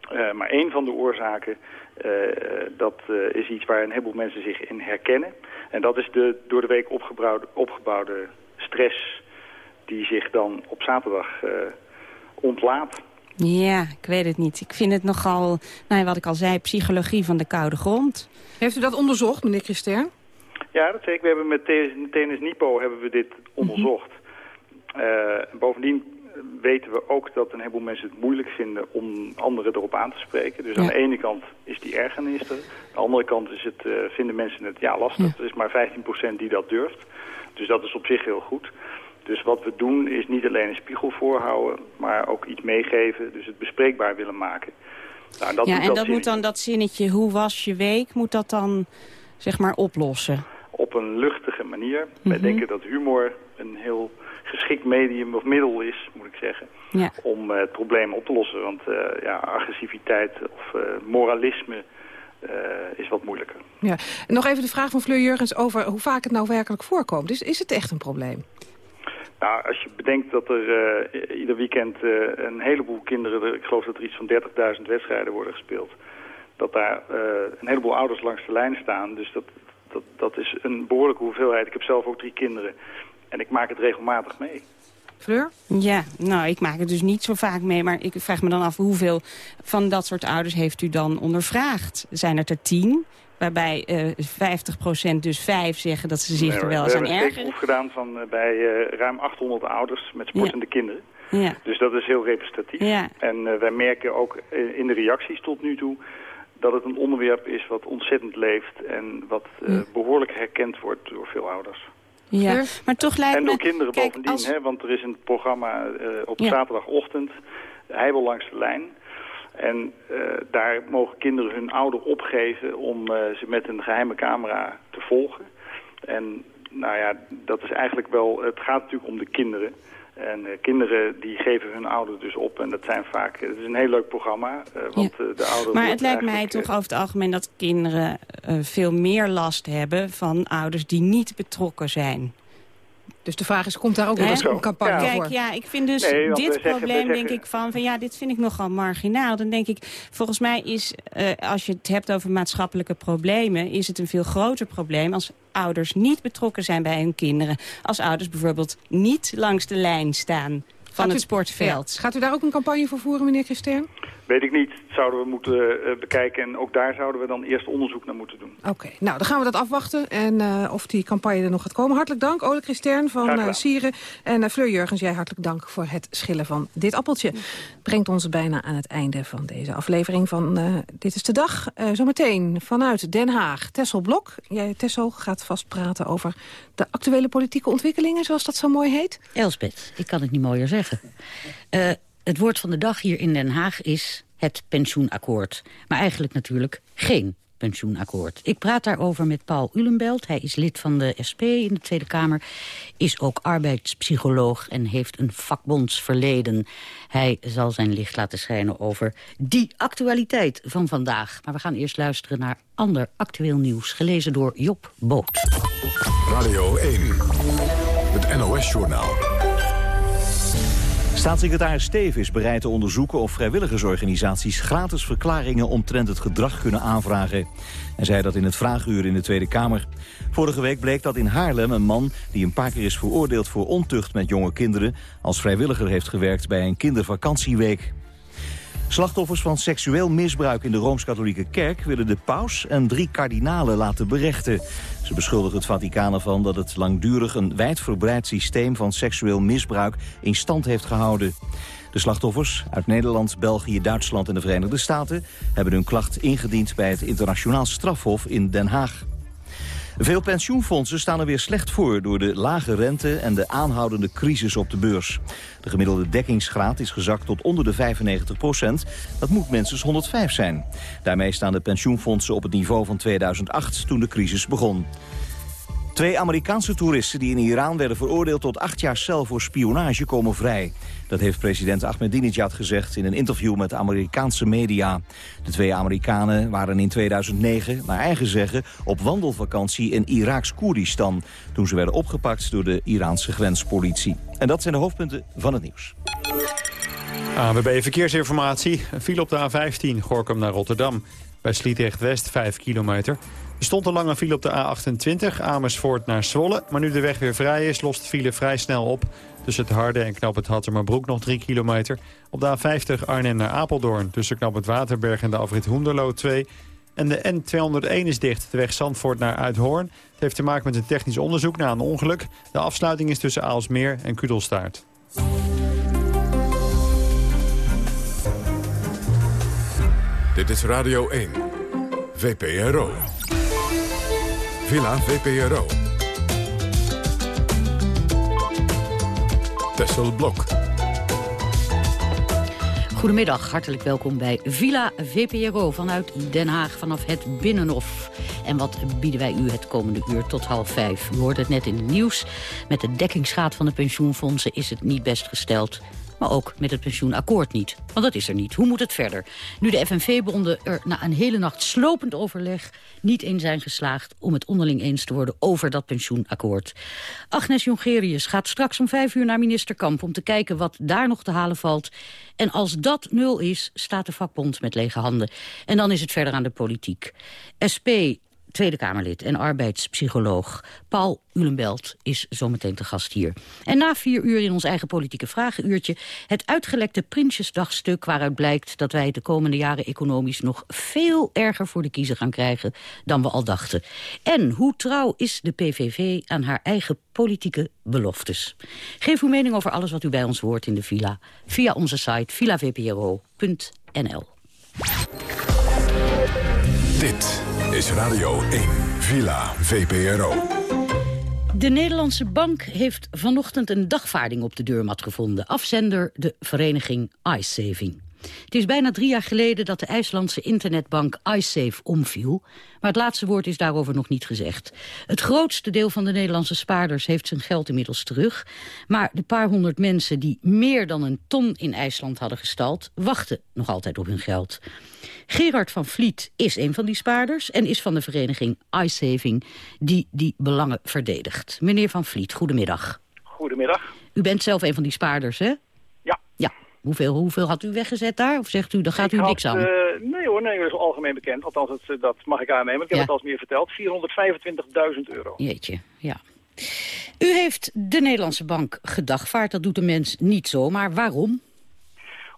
Eh, maar één van de oorzaken, eh, dat eh, is iets waar een heleboel mensen zich in herkennen. En dat is de door de week opgebouwde, opgebouwde stress die zich dan op zaterdag ontlaat. Ja, ik weet het niet. Ik vind het nogal, nou ja, wat ik al zei, psychologie van de koude grond. Heeft u dat onderzocht, meneer Christer? Ja, dat zeker. We hebben met Tennis, Tennis Nipo hebben we dit onderzocht. Eh, bovendien weten we ook dat een heleboel mensen het moeilijk vinden om anderen erop aan te spreken. Dus aan de ene kant is die ergernis er. Aan de andere kant is het, eh, vinden mensen het ja, lastig. Er is maar 15% die dat durft. Dus dat is op zich heel goed. Dus wat we doen is niet alleen een spiegel voorhouden, maar ook iets meegeven. Dus het bespreekbaar willen maken. Nou, en dat ja, en dat moet dan dat zinnetje, hoe was je week, moet dat dan, zeg maar, oplossen? op een luchtige manier. Wij Mhm. denken dat humor een heel geschikt medium of middel is, moet ik zeggen, Ja. om eh, het probleem op te lossen. Want eh, ja, agressiviteit of eh, moralisme eh, is wat moeilijker. Ja. Nog even de vraag van Fleur Jurgens over hoe vaak het nou werkelijk voorkomt. Is, is het echt een probleem? Nou, als je bedenkt dat er eh, ieder weekend eh, een heleboel kinderen, er- ik geloof dat er iets van 30.000 wedstrijden worden gespeeld, dat daar eh, een heleboel ouders langs de lijn staan. Dus dat, dat, dat is een behoorlijke hoeveelheid. Ik heb zelf ook drie kinderen en ik maak het regelmatig mee. Fleur? Ja, nou, ik maak het dus niet zo vaak mee, maar ik vraag me dan af hoeveel van dat soort ouders heeft u dan ondervraagd? Zijn het er tien? Waarbij eh 50% dus vijf zeggen dat ze zich Nee, er wel we eens aan hebben een ergeren. steekproef gedaan van, eh, bij eh, ruim 800 ouders met sportende kinderen. Ja. Dus dat is heel representatief. Ja. En eh, wij merken ook eh, in de reacties tot nu toe dat het een onderwerp is wat ontzettend leeft en wat eh, behoorlijk herkend wordt door veel ouders. Ja, maar toch lijkt en door me... kinderen kijk, bovendien, als- hè, want er is een programma eh, op Ja. zaterdagochtend, hij wil langs de lijn. En eh, daar mogen kinderen hun ouder opgeven om eh, ze met een geheime camera te volgen. En nou ja, dat is eigenlijk wel, het gaat natuurlijk om de kinderen. En eh, kinderen die geven hun ouder dus op. En dat zijn vaak, het is een heel leuk programma. eh, want de ouder Maar het lijkt mij toch over het algemeen dat kinderen veel meer last hebben van ouders die niet betrokken zijn. Dus de vraag is, komt daar ook weer een campagne Kijk, voor? ja, ik vind dus Nee, dit zeggen- probleem, denk ik, van, van ja, dit vind ik nogal marginaal. Dan denk ik, volgens mij is, eh, als je het hebt over maatschappelijke problemen, is het een veel groter probleem als ouders niet betrokken zijn bij hun kinderen. Als ouders bijvoorbeeld niet langs de lijn staan van Gaat het u- sportveld. Ja. Gaat u daar ook een campagne voor voeren, meneer Christer? Weet ik niet, dat zouden we moeten eh, bekijken. En ook daar zouden we dan eerst onderzoek naar moeten doen. Oké, nou dan gaan we dat afwachten. En eh, of die campagne er nog gaat komen. Hartelijk dank, Ole Christern van eh. Sieren. En Fleur Jurgens, jij hartelijk dank voor het schillen van dit appeltje. Brengt ons bijna aan het einde van deze aflevering van eh, Dit is de Dag. Eh, zometeen vanuit Den Haag, Tessel Blok. Jij, Tessel, gaat vast praten over de actuele politieke ontwikkelingen, zoals dat zo mooi heet. Elsbeth, ik kan het niet mooier zeggen. Het woord van de dag hier in Den Haag is het pensioenakkoord. Maar eigenlijk natuurlijk geen pensioenakkoord. Ik praat daarover met Paul Ulenbelt. Hij is lid van de SP in de Tweede Kamer. Is ook arbeidspsycholoog en heeft een vakbondsverleden. Hij zal zijn licht laten schijnen over die actualiteit van vandaag. Maar we gaan eerst luisteren naar ander actueel nieuws. Gelezen door Job Boot. Radio 1. het NOS-journaal. Staatssecretaris Steven is bereid te onderzoeken of vrijwilligersorganisaties gratis verklaringen omtrent het gedrag kunnen aanvragen. Hij zei dat in het vraaguur in de Tweede Kamer. Vorige week bleek dat in Haarlem een man die een paar keer is veroordeeld voor ontucht met jonge kinderen als vrijwilliger heeft gewerkt bij een kindervakantieweek. Slachtoffers van seksueel misbruik in de Rooms-Katholieke Kerk... willen de paus en drie kardinalen laten berechten. Ze beschuldigen het Vaticaan ervan dat het langdurig... een wijdverbreid systeem van seksueel misbruik in stand heeft gehouden. De slachtoffers uit Nederland, België, Duitsland en de Verenigde Staten... hebben hun klacht ingediend bij het internationaal strafhof in Den Haag. Veel pensioenfondsen staan er weer slecht voor door de lage rente en de aanhoudende crisis op de beurs. De gemiddelde dekkingsgraad is gezakt tot onder de 95 procent. Dat moet minstens 105 zijn. Daarmee staan de pensioenfondsen op het niveau van 2008 toen de crisis begon. Twee Amerikaanse toeristen die in Iran werden veroordeeld tot acht jaar cel voor spionage komen vrij. Dat heeft president Ahmadinejad gezegd in een interview met Amerikaanse media. De twee Amerikanen waren in 2009, naar eigen zeggen, op wandelvakantie in Iraaks Koerdistan. Toen ze werden opgepakt door de Iraanse grenspolitie. En dat zijn de hoofdpunten van het nieuws. ANWB Verkeersinformatie. Een file op de A15, Gorkum naar Rotterdam. Bij Sliedrecht West 5 kilometer. Er stond een lange file op de A28, Amersfoort naar Zwolle. Maar nu de weg weer vrij is, lost de file vrij snel op. Tussen het Harde en Knap het Hattermerbroek nog 3 kilometer. Op de A50 Arnhem naar Apeldoorn. Tussen Knap het Waterberg en de afrit Hoenderloo 2. En de N201 is dicht, de weg Zandvoort naar Uithoorn. Het heeft te maken met een technisch onderzoek na een ongeluk. De afsluiting is tussen Aalsmeer en Kudelstaart. Dit is Radio 1. VPRO. Villa VPRO. Tessel Blok. Goedemiddag, hartelijk welkom bij Villa VPRO vanuit Den Haag, vanaf het Binnenhof. En wat bieden wij u het komende uur tot half vijf? U hoorde het net in het nieuws. Met de dekkingsgraad van de pensioenfondsen is het niet best gesteld. Maar ook met het pensioenakkoord niet. Want dat is er niet. Hoe moet het verder? Nu de FNV-bonden er na een hele nacht slopend overleg... niet in zijn geslaagd om het onderling eens te worden over dat pensioenakkoord. Agnes Jongerius gaat straks om vijf uur naar minister Kamp... om te kijken wat daar nog te halen valt. En als dat nul is, staat de vakbond met lege handen. En dan is het verder aan de politiek. SP Tweede Kamerlid en arbeidspsycholoog Paul Ulenbelt is zometeen te gast hier. En na vier uur in ons eigen politieke vragenuurtje... het uitgelekte Prinsjesdagstuk waaruit blijkt dat wij de komende jaren economisch... nog veel erger voor de kiezer gaan krijgen dan we al dachten. En hoe trouw is de PVV aan haar eigen politieke beloftes? Geef uw mening over alles wat u bij ons hoort in de villa... via onze site villavpro.nl. Dit is Radio 1. Villa VPRO. De Nederlandse Bank heeft vanochtend een dagvaarding op de deurmat gevonden. Afzender de vereniging iSaving. Het is bijna drie jaar geleden dat de IJslandse internetbank iSafe omviel. Maar het laatste woord is daarover nog niet gezegd. Het grootste deel van de Nederlandse spaarders heeft zijn geld inmiddels terug. Maar de paar honderd mensen die meer dan een ton in IJsland hadden gestald... wachten nog altijd op hun geld. Gerard van Vliet is een van die spaarders... en is van de vereniging iSaving die die belangen verdedigt. Meneer van Vliet, goedemiddag. Goedemiddag. U bent zelf een van die spaarders, hè? Hoeveel, hoeveel had u weggezet daar? Of zegt u, daar gaat Ik u had, niks aan? eh, nee hoor, nee, dat is algemeen bekend. Althans, het, eh, dat mag ik aannemen. Ik heb Ja. het al eens meer verteld. 425.000 euro. Jeetje, ja. U heeft de Nederlandse bank gedagvaard. Dat doet de mens niet zomaar. Waarom?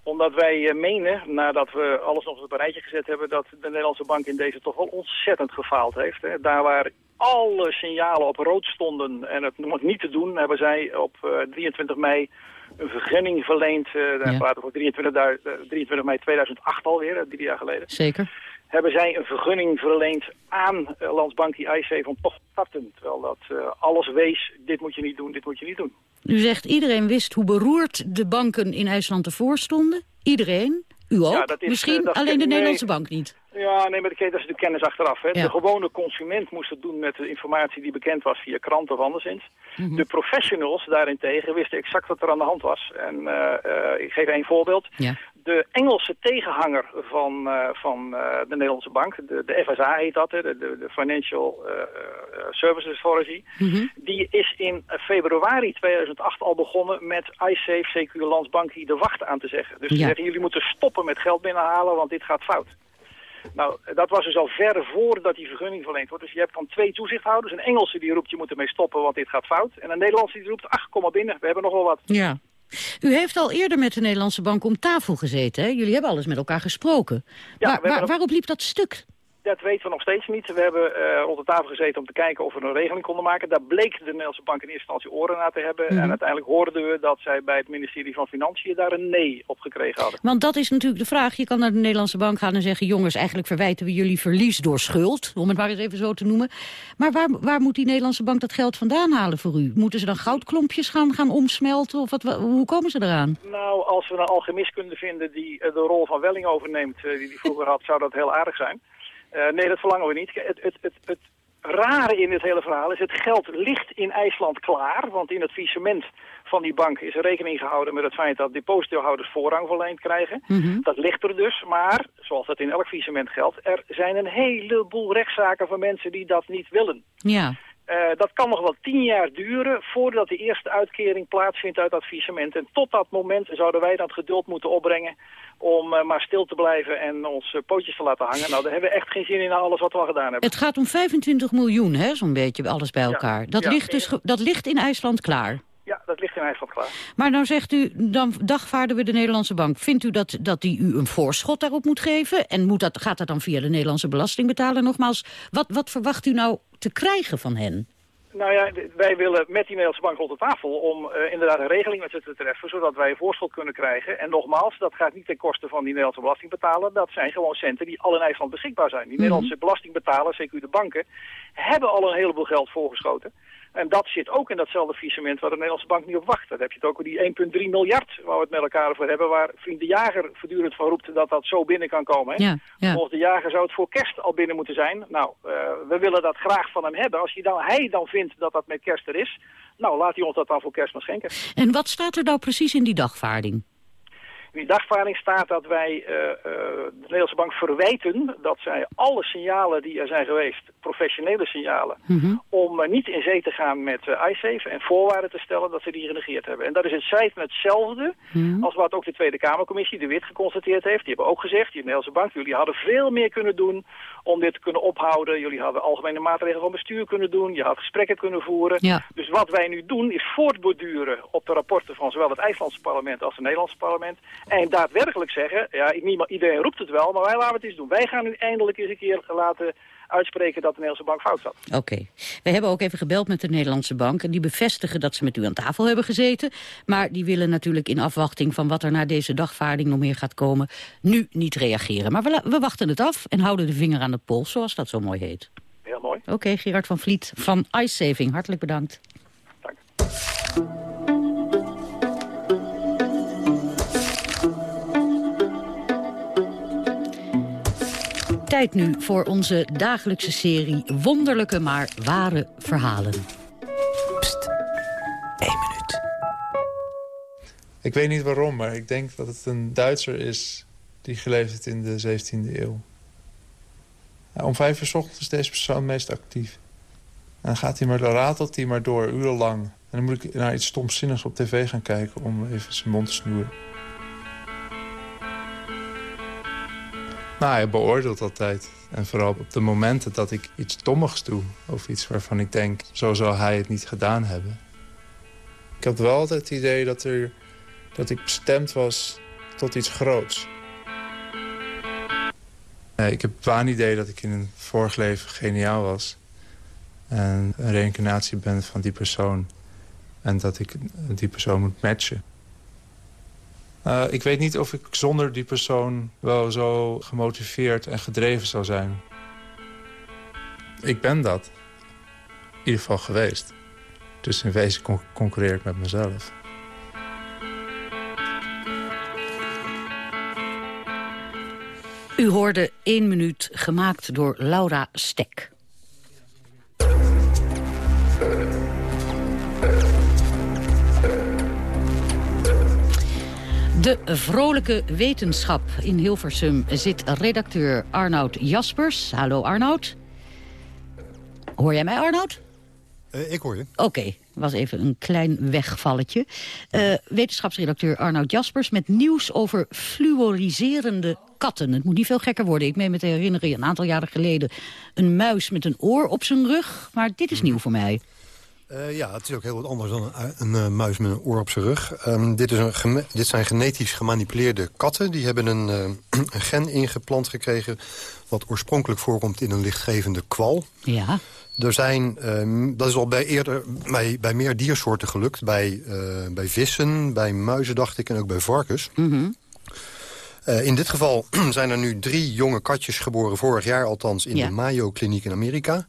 Omdat wij eh, menen, nadat we alles nog op een rijtje gezet hebben... dat de Nederlandse bank in deze toch wel ontzettend gefaald heeft. Hè. Daar waar alle signalen op rood stonden en het nog niet te doen... hebben zij op eh, 23 mei een vergunning verleend. dan praten we voor 23, eh, 23 mei 2008 alweer, eh, drie jaar geleden. Zeker. hebben zij een vergunning verleend aan uh, Landsbank die IC om toch te starten. Terwijl dat uh, alles wees, dit moet je niet doen, dit moet je niet doen. U zegt iedereen wist hoe beroerd de banken in IJsland ervoor stonden. Iedereen? U ook? Ja, dat is, Misschien uh, alleen de nee. Nederlandse bank niet. Ja, nee, maar dat is natuurlijk kennis achteraf. Hè. Ja. De gewone consument moest het doen met de informatie die bekend was via kranten of anderszins. Mhm. De professionals daarentegen wisten exact wat er aan de hand was. En uh, uh, ik geef één voorbeeld. Ja. de Engelse tegenhanger van, eh, van eh, de Nederlandse bank, de, de FSA heet dat, hè, de, de, de Financial eh, eh, Services Authority, die is in februari 2008 al begonnen met iSafe, CQ Landsbank de wacht aan te zeggen. Dus ze zeggen, jullie moeten stoppen met geld binnenhalen, want dit gaat fout. Nou, dat was dus al ver voordat die vergunning verleend wordt. Dus je hebt dan twee toezichthouders. Een Engelse die roept, je moet ermee stoppen, want dit gaat fout. En een Nederlandse die roept, ach, kom maar binnen, we hebben nog wel wat. Ja. U heeft al eerder met de Nederlandse bank om tafel gezeten, hè? Jullie hebben alles met elkaar gesproken. Ja, waar- waarop liep dat stuk? Dat weten we nog steeds niet. We hebben eh, rond de tafel gezeten om te kijken of we een regeling konden maken. Daar bleek de Nederlandse bank in eerste instantie oren naar te hebben. Mhm. En uiteindelijk hoorden we dat zij bij het ministerie van Financiën daar een nee op gekregen hadden. Want dat is natuurlijk de vraag. Je kan naar de Nederlandse bank gaan en zeggen... jongens, eigenlijk verwijten we jullie verlies door schuld. Om het maar eens even zo te noemen. Maar waar, waar moet die Nederlandse bank dat geld vandaan halen voor u? Moeten ze dan goudklompjes gaan, gaan omsmelten? Of wat, wa- hoe komen ze eraan? Nou, als we een alchemiskunde vinden die eh, de rol van Welling overneemt, eh, die hij vroeger had, zou dat heel aardig zijn. Eh, nee, dat verlangen we niet. Het, het, het, het rare in dit hele verhaal is, het geld ligt in IJsland klaar. Want in het faillissement van die bank is er rekening gehouden met het feit dat depositohouders voorrang verleend krijgen. Dat ligt er dus, maar, zoals dat in elk faillissement geldt, er zijn een heleboel rechtszaken van mensen die dat niet willen. Ja. Eh, dat kan nog wel tien jaar duren voordat de eerste uitkering plaatsvindt uit dat faillissement. En tot dat moment zouden wij dat geduld moeten opbrengen om eh, maar stil te blijven en ons eh, pootjes te laten hangen. Nou, daar hebben we echt geen zin in na alles wat we al gedaan hebben. Het gaat om 25 miljoen, hè, zo'n beetje, alles bij Ja, elkaar. Dat, ja. ligt dus, dat ligt in IJsland klaar. Ja, dat ligt in IJsland klaar. Maar nou zegt u, dan dagvaarden we de Nederlandse bank. Vindt u dat, dat die u een voorschot daarop moet geven? En moet dat, gaat dat dan via de Nederlandse belastingbetaler nogmaals? Wat, wat verwacht u nou te krijgen van hen? Nou ja, wij willen met die Nederlandse bank rond de tafel om eh, inderdaad een regeling met ze te treffen, zodat wij een voorschot kunnen krijgen. En nogmaals, dat gaat niet ten koste van die Nederlandse belastingbetaler. Dat zijn gewoon centen die al in IJsland beschikbaar zijn. Die Nederlandse belastingbetalers, zeker de banken, hebben al een heleboel geld voorgeschoten. En dat zit ook in datzelfde faillissement waar de Nederlandse bank niet op wacht. Dan heb je het ook over die 1,3 miljard waar we het met elkaar over hebben, waar vriend de jager voortdurend van roept dat dat zo binnen kan komen. Hè? Ja, ja. Volgens de jager zou het voor kerst al binnen moeten zijn. Nou, eh, we willen dat graag van hem hebben. Als hij dan, hij dan vindt dat dat met kerst er is, nou laat hij ons dat dan voor kerst maar schenken. En wat staat er nou precies in die dagvaarding? In die dagvaarding staat dat wij eh, eh, de Nederlandse bank verwijten dat zij alle signalen die er zijn geweest, professionele signalen, om eh, niet in zee te gaan met eh, iSafe en voorwaarden te stellen dat ze die genegeerd hebben. En dat is in feite hetzelfde als wat ook de Tweede Kamercommissie, de Wit, geconstateerd heeft. Die hebben ook gezegd, die Nederlandse bank, jullie hadden veel meer kunnen doen om dit te kunnen ophouden. Jullie hadden algemene maatregelen van bestuur kunnen doen. Je had gesprekken kunnen voeren. Ja. Dus wat wij nu doen is voortborduren op de rapporten van zowel het IJslandse parlement als het Nederlandse parlement. En daadwerkelijk zeggen, ja, niemand, iedereen roept het wel, maar wij laten het eens doen. Wij gaan nu eindelijk eens een keer laten uitspreken dat de Nederlandse bank fout zat. Oké. We hebben ook even gebeld met de Nederlandse bank... en die bevestigen dat ze met u aan tafel hebben gezeten. Maar die willen natuurlijk in afwachting van wat er na deze dagvaarding nog meer gaat komen... nu niet reageren. Maar we, wachten het af en houden de vinger aan de pols, zoals dat zo mooi heet. Heel mooi. Oké, Gerard van Vliet van Ice Saving. Hartelijk bedankt. Tijd nu voor onze dagelijkse serie Wonderlijke maar ware verhalen. Ik weet niet waarom, maar ik denk dat het een Duitser is die geleefd heeft in de 17e eeuw. Om vijf uur 's ochtends is deze persoon meest actief. En dan gaat hij maar, dan ratelt hij maar door, urenlang. En dan moet ik naar iets stomzinnigs op tv gaan kijken om even zijn mond te snoeren. Nou, hij beoordeelt altijd. En vooral op de momenten dat ik iets dommigs doe. Of iets waarvan ik denk, zo zou hij het niet gedaan hebben. Ik had wel altijd het idee dat, er, dat ik bestemd was tot iets groots. Ik heb het waanidee dat ik in een vorig leven geniaal was. En een reïncarnatie ben van die persoon. En dat ik die persoon moet matchen. Uh, ik weet niet of ik zonder die persoon wel zo gemotiveerd en gedreven zou zijn. Ik ben dat. In ieder geval geweest. Dus in wezen con concurreer ik met mezelf. U hoorde 1 minuut gemaakt door Laura Stek. De vrolijke wetenschap in Hilversum zit redacteur Arnoud Jaspers. Hallo Arnoud. Hoor jij mij Arnoud? Uh, ik hoor je. Oké, okay, was even een klein wegvalletje. Uh, wetenschapsredacteur Arnoud Jaspers met nieuws over fluoriserende katten. Het moet niet veel gekker worden. Ik meen me te herinneren een aantal jaren geleden... een muis met een oor op zijn rug. Maar dit is nieuw voor mij. Uh, ja, het is ook heel wat anders dan een, een uh, muis met een oor op zijn rug. Um, dit, is een dit zijn genetisch gemanipuleerde katten. Die hebben een, uh, een, gen ingeplant gekregen... wat oorspronkelijk voorkomt in een lichtgevende kwal. Ja. Er zijn, um, dat is al bij, eerder, bij, bij meer diersoorten gelukt. Bij, bij vissen, bij muizen dacht ik en ook bij varkens. Mm -hmm. Uh, in dit geval zijn er nu drie jonge katjes geboren, vorig jaar althans, in Ja. de Mayo-kliniek in Amerika.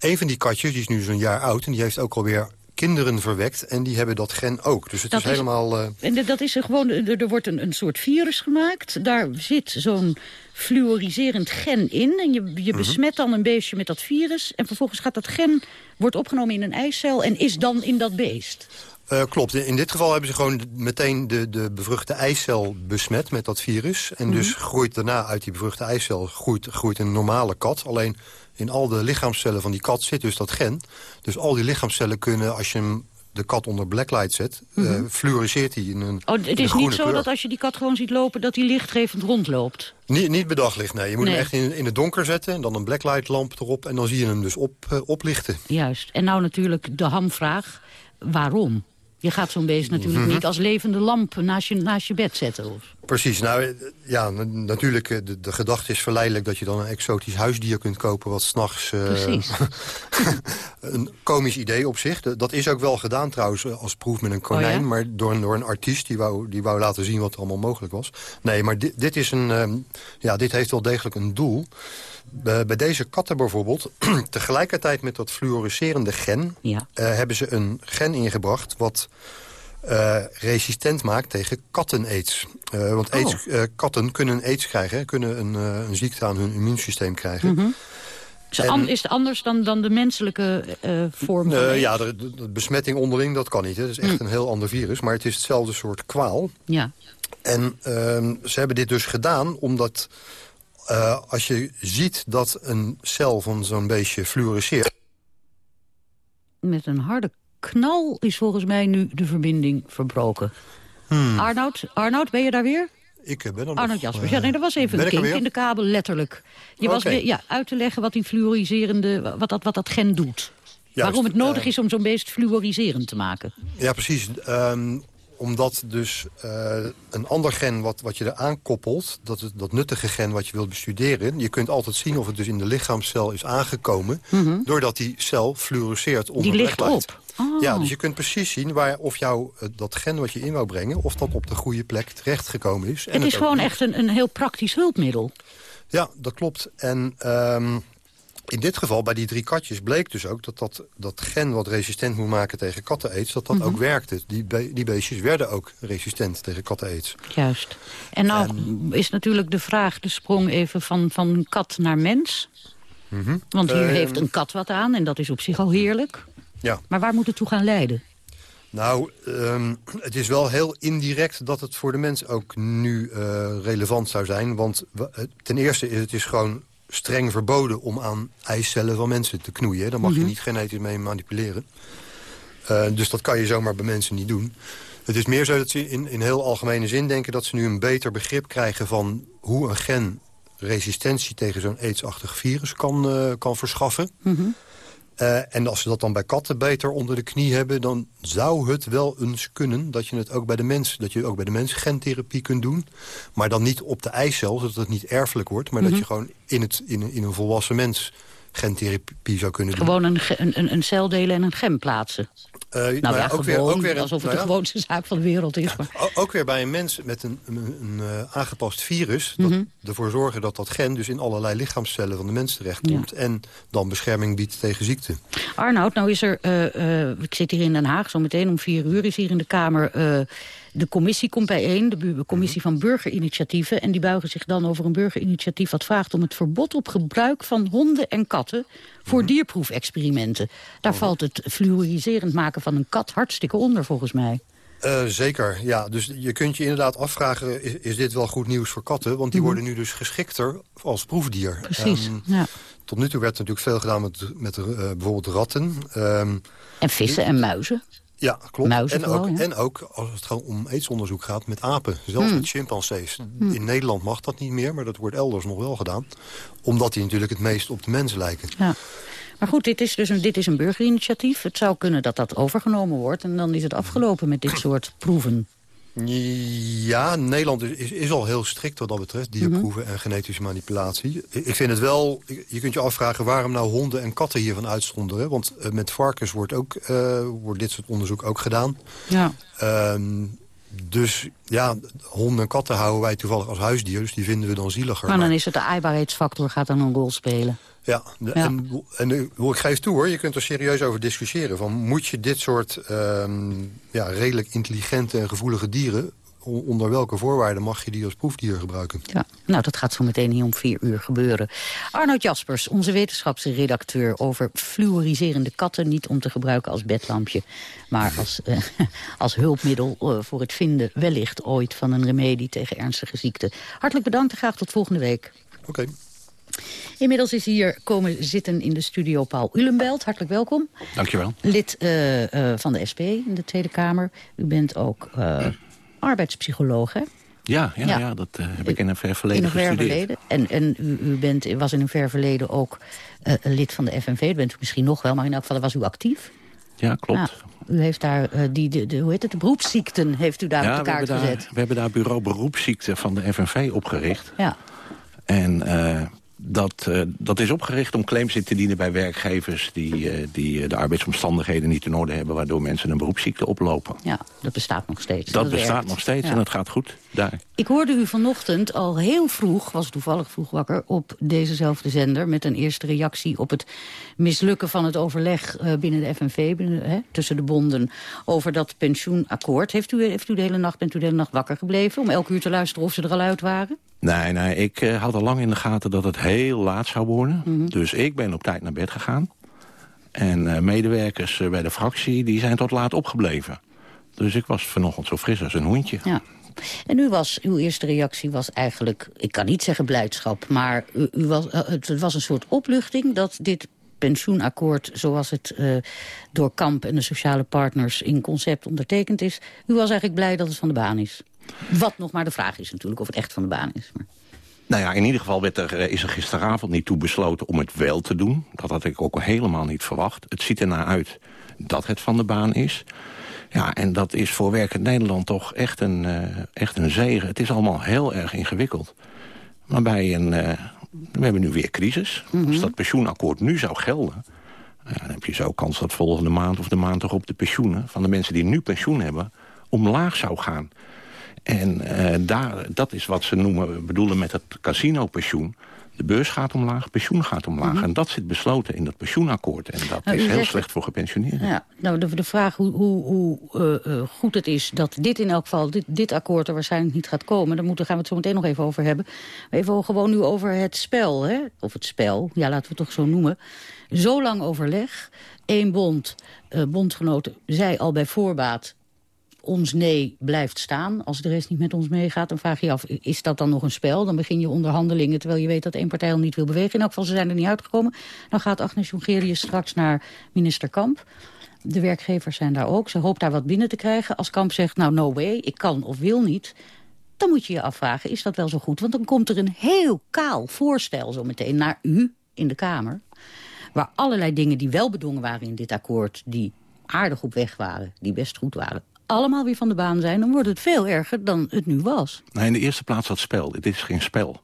Een van die katjes, die is nu zo'n jaar oud en die heeft ook alweer kinderen verwekt. En die hebben dat gen ook. Dus het Dat is helemaal... eh, En dat is er gewoon, er er wordt een, een soort virus gemaakt. Daar zit zo'n fluoriserend gen in. En je, je besmet dan een beestje met dat virus. En vervolgens gaat dat gen, wordt opgenomen in een eicel... en is dan in dat beest. Eh, klopt. In dit geval hebben ze gewoon meteen de, de bevruchte eicel besmet met dat virus. En dus groeit daarna uit die bevruchte eicel groeit, groeit een normale kat. Alleen in al de lichaamscellen van die kat zit dus dat gen. Dus al die lichaamscellen kunnen, als je hem, de kat onder blacklight zet... eh, Mhm. fluoriseert hij in een Oh, het is niet zo kleur. dat als je die kat gewoon ziet lopen... dat die lichtgevend rondloopt. Niet, niet bij daglicht, nee. Je moet Nee. hem echt in, in het donker zetten... en dan een blacklight lamp erop... en dan zie je hem dus op, eh, oplichten. Juist. En nou natuurlijk de hamvraag. Waarom? Je gaat zo'n beest natuurlijk Mhm. niet als levende lamp naast je, naast je bed zetten. Of... Precies. Nou, eh, ja, na- natuurlijk, eh, de, de gedachte is verleidelijk... dat je dan een exotisch huisdier kunt kopen... wat s'nachts... eh Precies. een komisch idee op zich. Dat is ook wel gedaan trouwens als proef met een konijn... Oh ja? maar door een, door een artiest die wou, die wou laten zien wat er allemaal mogelijk was. Nee, maar dit, dit, is een, ehm, ja, dit heeft wel degelijk een doel. Bij, bij deze katten bijvoorbeeld... tegelijkertijd met dat fluoriserende gen... Ja. eh, hebben ze een gen ingebracht... wat eh, resistent maakt tegen katten-aids. Eh, want Oh. aids, eh, katten kunnen aids krijgen, kunnen een, eh, een ziekte aan hun immuunsysteem krijgen. Mhm. Is, het En- an- is het anders dan, dan de menselijke eh, vorm Eh, aids? ja, de, de- de besmetting onderling, dat kan niet. Hè. Dat is echt Hm. een heel ander virus. Maar het is hetzelfde soort kwaal. Ja. En ehm, ze hebben dit dus gedaan omdat... eh, als je ziet dat een cel van zo'n beestje fluoresceert... Met een harde knal is volgens mij nu de verbinding verbroken. Hmm. Arnoud, Arnoud, ben je daar weer? Ik eh, ben er. Arnoud Jaspers. eh, Ja, nee, er was even ben een kink in de kabel, letterlijk. Je was weer ja, uit te leggen wat die fluoriserende, wat dat, wat dat gen doet. Waarom het nodig eh, is om zo'n beest fluoriserend te maken. Ja, precies. Ehm, omdat dus eh, een ander gen wat, wat je eraan koppelt... Dat, dat nuttige gen wat je wilt bestuderen... je kunt altijd zien of het dus in de lichaamscel is aangekomen... doordat die cel fluoresceert onder Mhm. Die ligt op. Oh. Ja, dus je kunt precies zien waar, of jou eh, dat gen wat je in wou brengen... of dat op de goede plek terechtgekomen is. En het is gewoon echt een, een heel praktisch hulpmiddel. Ja, dat klopt. En ehm, in dit geval, bij die drie katjes, bleek dus ook... dat dat, dat gen wat resistent moet maken tegen kattenaids... dat dat Mhm. ook werkte. Die, be- die beestjes werden ook resistent tegen kattenaids. Juist. En nou is natuurlijk de vraag, de sprong even van, van kat naar mens. Mhm. Want hier Ehm, heeft een kat wat aan en dat is op zich al heerlijk. Ja. Maar waar moet het toe gaan leiden? Nou, ehm, het is wel heel indirect dat het voor de mens ook nu eh, relevant zou zijn. Want eh, ten eerste is het is gewoon streng verboden om aan eicellen van mensen te knoeien. Daar mag Mhm. je niet genetisch mee manipuleren. Eh, dus dat kan je zomaar bij mensen niet doen. Het is meer zo dat ze in, in heel algemene zin denken... dat ze nu een beter begrip krijgen van hoe een gen resistentie tegen zo'n aidsachtig virus kan, eh, kan verschaffen. Eh, en als ze dat dan bij katten beter onder de knie hebben... dan zou het wel eens kunnen dat je het ook bij de mens... dat je ook bij de mens gentherapie kunt doen. Maar dan niet op de eicel, zodat het niet erfelijk wordt... maar Mhm. dat je gewoon in, het, in, een- in een volwassen mens gentherapie zou kunnen doen. Gewoon een, ge- een, een, een cel delen en een gem plaatsen. Eh, Nou, nou ja, ja, ook weer, ook weer een- alsof het nou de ja. gewoonste zaak van de wereld is. Maar... Ook weer bij een mens met een, een, een, eh, aangepast virus... dat Mhm. ervoor zorgen dat dat gen dus in allerlei lichaamscellen van de mens terechtkomt... en dan bescherming biedt tegen ziekte. Arnoud, nou is er, eh, ik zit hier in Den Haag, zo meteen om vier uur is hier in de Kamer... de commissie komt bijeen, de commissie van burgerinitiatieven... en die buigen zich dan over een burgerinitiatief dat vraagt om het verbod op gebruik van honden en katten... voor dierproefexperimenten. Daar valt het fluoriserend maken van een kat hartstikke onder, volgens mij. Eh, zeker, ja. Dus je kunt je inderdaad afvragen, is, is dit wel goed nieuws voor katten? Want die Mhm. worden nu dus geschikter als proefdier. Precies, Ehm, ja. Tot nu toe werd er natuurlijk veel gedaan met, met eh, bijvoorbeeld ratten. Ehm, En vissen en muizen. Ja, klopt. Muizen en, vooral, ook, ja. en ook als het gewoon om aidsonderzoek gaat met apen. Zelfs Hmm. met chimpansees. Hmm. In Nederland mag dat niet meer, maar dat wordt elders nog wel gedaan. Omdat die natuurlijk het meest op de mens lijken. Ja. Maar goed, dit is dus een, dit is een burgerinitiatief. Het zou kunnen dat dat overgenomen wordt. En dan is het afgelopen met dit soort proeven. Ja, Nederland is, is, al heel strikt wat dat betreft. Dierproeven en genetische manipulatie. Ik vind het wel... Je kunt je afvragen waarom nou honden en katten hiervan uitstonden. Want eh, met varkens wordt, ook, eh, wordt dit soort onderzoek ook gedaan. Ja. Ehm, dus ja, honden en katten houden wij toevallig als huisdier. Dus die vinden we dan zieliger. Maar dan is het de aaibaarheidsfactor gaat dan een rol spelen. Ja, de- Ja. en, en hoe ik geef toe hoor, je kunt er serieus over discussiëren. Van, moet je dit soort ehm, ja, redelijk intelligente en gevoelige dieren... onder welke voorwaarden mag je die als proefdier gebruiken? Ja, nou, dat gaat zo meteen hier om vier uur gebeuren. Arnoud Jaspers, onze wetenschapsredacteur over fluoriserende katten. Niet om te gebruiken als bedlampje, maar als, eh, als hulpmiddel eh, voor het vinden wellicht ooit van een remedie tegen ernstige ziekten. Hartelijk bedankt en graag tot volgende week. Oké. Inmiddels is hier komen zitten in de studio Paul Ulenbelt. Hartelijk welkom. Dankjewel. Lid eh, eh, van de SP in de Tweede Kamer. U bent ook eh, arbeidspsycholoog, hè? Ja, ja, Ja. ja. dat heb ik in een ver verleden in een ver verleden. En, en u, u bent, was in een ver verleden ook lid van de FNV. Dat bent u misschien nog wel, maar in elk geval was u actief. Ja, klopt. Nou, u heeft daar die, de, de, hoe heet het, de beroepsziekten heeft u daar ja, op de kaart gezet. daar, we hebben daar bureau beroepsziekte van de FNV opgericht. Ja. En dat, eh, dat is opgericht om claims in te dienen bij werkgevers... die, eh, die eh, de arbeidsomstandigheden niet in orde hebben... waardoor mensen een beroepsziekte oplopen. ja, dat bestaat nog steeds. Dat, bestaat werkt. nog steeds Ja. en het gaat goed daar. Ik hoorde u vanochtend al heel vroeg, was toevallig vroeg wakker... op dezezelfde zender met een eerste reactie op het mislukken van het overleg... binnen de FNV, binnen, hè, tussen de bonden, over dat pensioenakkoord. Heeft u, heeft u de hele nacht, bent u de hele nacht wakker gebleven... om elk uur te luisteren of ze er al uit waren? Nee, nee, ik eh, had al lang in de gaten dat het heel laat zou worden. Mhm. Dus ik ben op tijd naar bed gegaan. En eh, medewerkers eh, bij de fractie die zijn tot laat opgebleven. Dus ik was vanochtend zo fris als een hoentje. Ja. En u was, uw eerste reactie was eigenlijk, ik kan niet zeggen blijdschap... maar u, u was, het, was een soort opluchting dat dit pensioenakkoord... zoals het door Kamp en de sociale partners in concept ondertekend is... u was eigenlijk blij dat het van de baan is. Wat nog maar de vraag is natuurlijk, of het echt van de baan is. Maar... Nou ja, in ieder geval werd er, eh, is er gisteravond niet toe besloten om het wel te doen. Dat had ik ook helemaal niet verwacht. Het ziet ernaar uit dat het van de baan is. Ja, en dat is voor werkend Nederland toch echt een, eh, echt een zegen. Het is allemaal heel erg ingewikkeld. Maar bij een... eh, we hebben nu weer crisis. Als dat pensioenakkoord nu zou gelden... ja, dan heb je zo kans dat volgende maand of de maand erop de pensioenen... van de mensen die nu pensioen hebben, omlaag zou gaan. En eh, daar, dat is wat ze noemen, bedoelen met het casino-pensioen. De beurs gaat omlaag, pensioen gaat omlaag. En dat zit besloten in dat pensioenakkoord. En dat Nou, is heel zegt- slecht voor gepensioneerden. Ja, nou, de, de vraag hoe, hoe, hoe eh, eh, goed het is dat dit in elk geval, dit, dit akkoord er waarschijnlijk niet gaat komen. Daar moeten, gaan we het zo meteen nog even over hebben. Maar Even gewoon nu over het spel, hè? of het spel, ja, laten we het toch zo noemen. Zo lang overleg, één bond, eh, bondgenoten, zei al bij voorbaat ons nee blijft staan. Als de rest niet met ons meegaat, dan vraag je je af... is dat dan nog een spel? Dan begin je onderhandelingen... terwijl je weet dat één partij al niet wil bewegen. In elk geval, ze zijn er niet uitgekomen. Dan gaat Agnes Jongerius straks naar minister Kamp. De werkgevers zijn daar ook. Ze hoopt daar wat binnen te krijgen. Als Kamp zegt, nou no way, ik kan of wil niet... dan moet je je afvragen, is dat wel zo goed? Want dan komt er een heel kaal voorstel zo meteen naar u in de Kamer... waar allerlei dingen die wel bedongen waren in dit akkoord... die aardig op weg waren, die best goed waren... allemaal weer van de baan zijn, dan wordt het veel erger dan het nu was. Nou, in de eerste plaats dat spel. Dit is geen spel.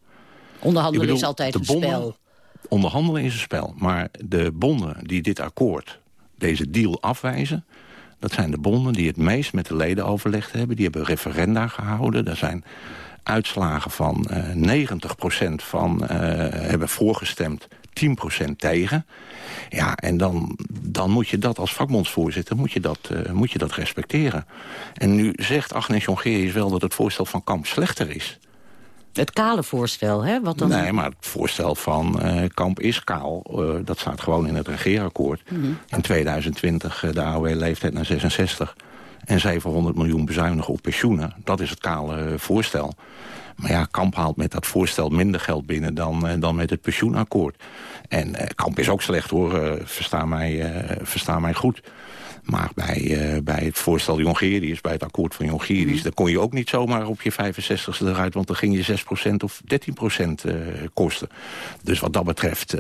Onderhandelen bedoel, is altijd een bonden- spel. Onderhandelen is een spel. Maar de bonden die dit akkoord, deze deal afwijzen... dat zijn de bonden die het meest met de leden overlegd hebben. Die hebben referenda gehouden. Daar zijn uitslagen van eh 90% van eh, hebben voorgestemd, 10% tegen. Ja, en dan, dan moet je dat als vakbondsvoorzitter moet je dat, eh, moet je dat respecteren. En nu zegt Agnes Jongerius wel dat het voorstel van Kamp slechter is. Het kale voorstel, hè? Wat dan... Nee, maar het voorstel van eh, Kamp is kaal. eh, dat staat gewoon in het regeerakkoord. Mhm. In 2020 eh, de AOW-leeftijd naar 66. en 700 miljoen bezuinigen op pensioenen. Dat is het kale voorstel. Maar ja, Kamp haalt met dat voorstel minder geld binnen dan, eh, dan met het pensioenakkoord. En eh, Kamp is ook slecht hoor, eh, versta, mij, versta mij goed. Maar bij, bij het voorstel Jongerius, bij het akkoord van Jongerius... daar kon je ook niet zomaar op je 65ste eruit... want dan ging je 6% of 13% eh kosten. Dus wat dat betreft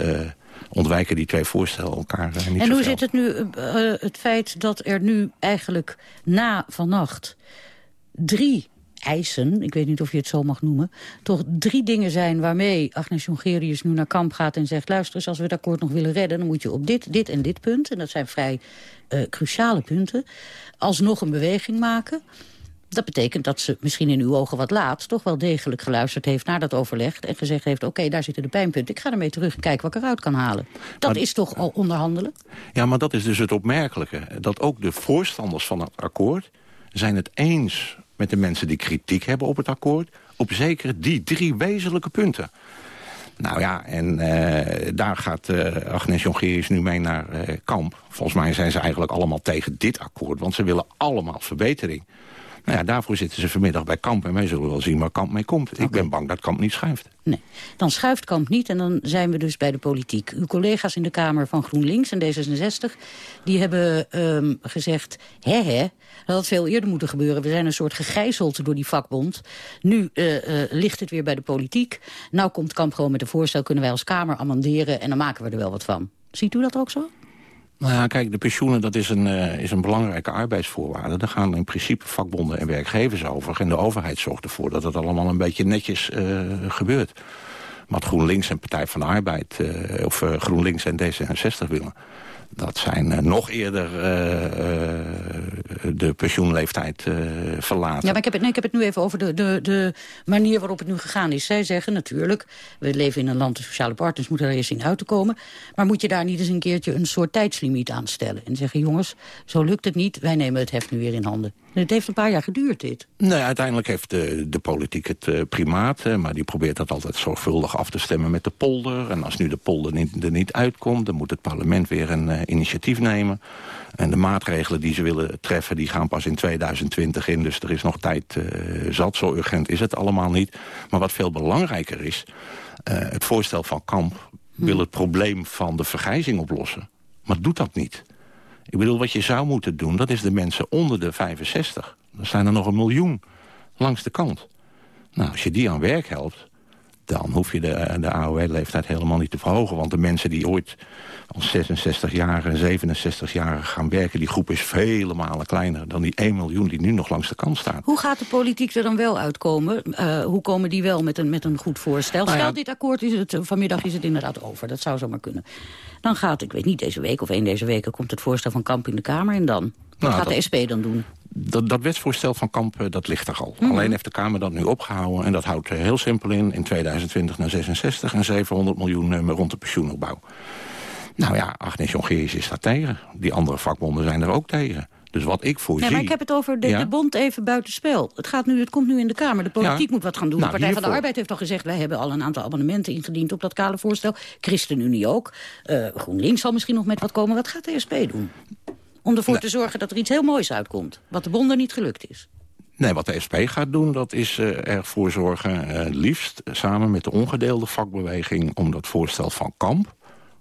ontwijken die twee voorstellen elkaar niet En hoe zoveel. zit het nu, het feit dat er nu eigenlijk na vannacht drie eisen, ik weet niet of je het zo mag noemen... toch drie dingen zijn waarmee Agnes Jongerius nu naar kamp gaat en zegt... luister eens, als we het akkoord nog willen redden... dan moet je op dit, dit en dit punt, en dat zijn vrij eh, cruciale punten... alsnog een beweging maken... Dat betekent dat ze misschien in uw ogen wat laat... toch wel degelijk geluisterd heeft naar dat overleg... en gezegd heeft, oké, daar zitten de pijnpunten. Ik ga ermee terug en kijk wat ik eruit kan halen. Dat Maar- is toch al onderhandelen? Ja, maar dat is dus het opmerkelijke. Dat ook de voorstanders van het akkoord zijn het eens met de mensen die kritiek hebben op het akkoord... op zeker die drie wezenlijke punten. Nou ja, en eh, daar gaat eh, Agnes Jongerius nu mee naar eh, kamp. Volgens mij zijn ze eigenlijk allemaal tegen dit akkoord... want ze willen allemaal verbetering. Nou ja, daarvoor zitten ze vanmiddag bij Kamp... en wij zullen wel zien waar Kamp mee komt. Ik ben bang dat Kamp niet schuift. Nee, dan schuift Kamp niet en dan zijn we dus bij de politiek. Uw collega's in de Kamer van GroenLinks en D66... die hebben ehm, gezegd, hè hè, dat had veel eerder moeten gebeuren. We zijn een soort gegijzeld door die vakbond. Nu eh, eh, ligt het weer bij de politiek. Nou komt Kamp gewoon met een voorstel, kunnen wij als Kamer amenderen... en dan maken we er wel wat van. Ziet u dat ook zo? Nou ja, kijk, de pensioenen dat is een, eh, is een belangrijke arbeidsvoorwaarde. Daar gaan in principe vakbonden en werkgevers over. En de overheid zorgt ervoor dat het allemaal een beetje netjes eh, gebeurt. Wat GroenLinks en Partij van de Arbeid, eh, of GroenLinks en D66 willen... dat zijn eh, nog eerder eh, eh, de pensioenleeftijd verlaten. Ja, maar ik heb, het, nee, ik heb het nu even over de, de, de manier waarop het nu gegaan is. Zij zeggen natuurlijk, we leven in een land, de sociale partners moeten er eerst in uit te komen. Maar moet je daar niet eens een keertje een soort tijdslimiet aan stellen? En zeggen, jongens, zo lukt het niet, wij nemen het heft nu weer in handen. Het heeft een paar jaar geduurd, dit. Nee, uiteindelijk heeft de, de politiek het primaat. maar die probeert dat altijd zorgvuldig af te stemmen met de polder. En als nu de polder niet, er niet uitkomt... dan moet het parlement weer een initiatief nemen. En de maatregelen die ze willen treffen... die gaan pas in 2020 in. Dus er is nog tijd eh, zat. Zo urgent is het allemaal niet. Maar wat veel belangrijker is... eh, het voorstel van Kamp wil het probleem van de vergrijzing oplossen. Maar doet dat niet. Ik bedoel, wat je zou moeten doen, dat is de mensen onder de 65. Dan zijn er nog een miljoen langs de kant. Nou, als je die aan werk helpt, dan hoef je de, de AOW-leeftijd helemaal niet te verhogen. Want de mensen die ooit als 66-jarigen, 67-jarigen gaan werken... die groep is vele malen kleiner dan die 1 miljoen die nu nog langs de kant staat. Hoe gaat de politiek er dan wel uitkomen? Eh, hoe komen die wel met een, met een goed voorstel? Nou ja, Stel, dit akkoord is het, vanmiddag is het inderdaad over. Dat zou zomaar kunnen. Dan gaat, ik weet niet, deze week of één deze weken... komt het voorstel van Kamp in de Kamer en dan? Wat Nou, gaat dat- de SP dan doen? Dat, dat wetsvoorstel van Kamp, eh, dat ligt er al. Mhm. Alleen heeft de Kamer dat nu opgehouden. En dat houdt er heel simpel in. In 2020 naar 66 en 700 miljoen eh, rond de pensioenopbouw. Nou ja, Agnes Jongerius is daar tegen. Die andere vakbonden zijn er ook tegen. Dus wat ik voorzie... Nee, maar ik heb het over de, Ja? de bond even buitenspel. Het, gaat nu, het komt nu in de Kamer. De politiek Ja. moet wat gaan doen. Nou, de Partij van de Arbeid heeft al gezegd... wij hebben al een aantal amendementen ingediend op dat kale voorstel. ChristenUnie ook. Eh, GroenLinks zal misschien nog met wat komen. Wat gaat de SP doen? Om ervoor te zorgen dat er iets heel moois uitkomt. Wat de bonden niet gelukt is. Nee, wat de SP gaat doen, dat is eh ervoor zorgen... eh, liefst samen met de ongedeelde vakbeweging... om dat voorstel van Kamp,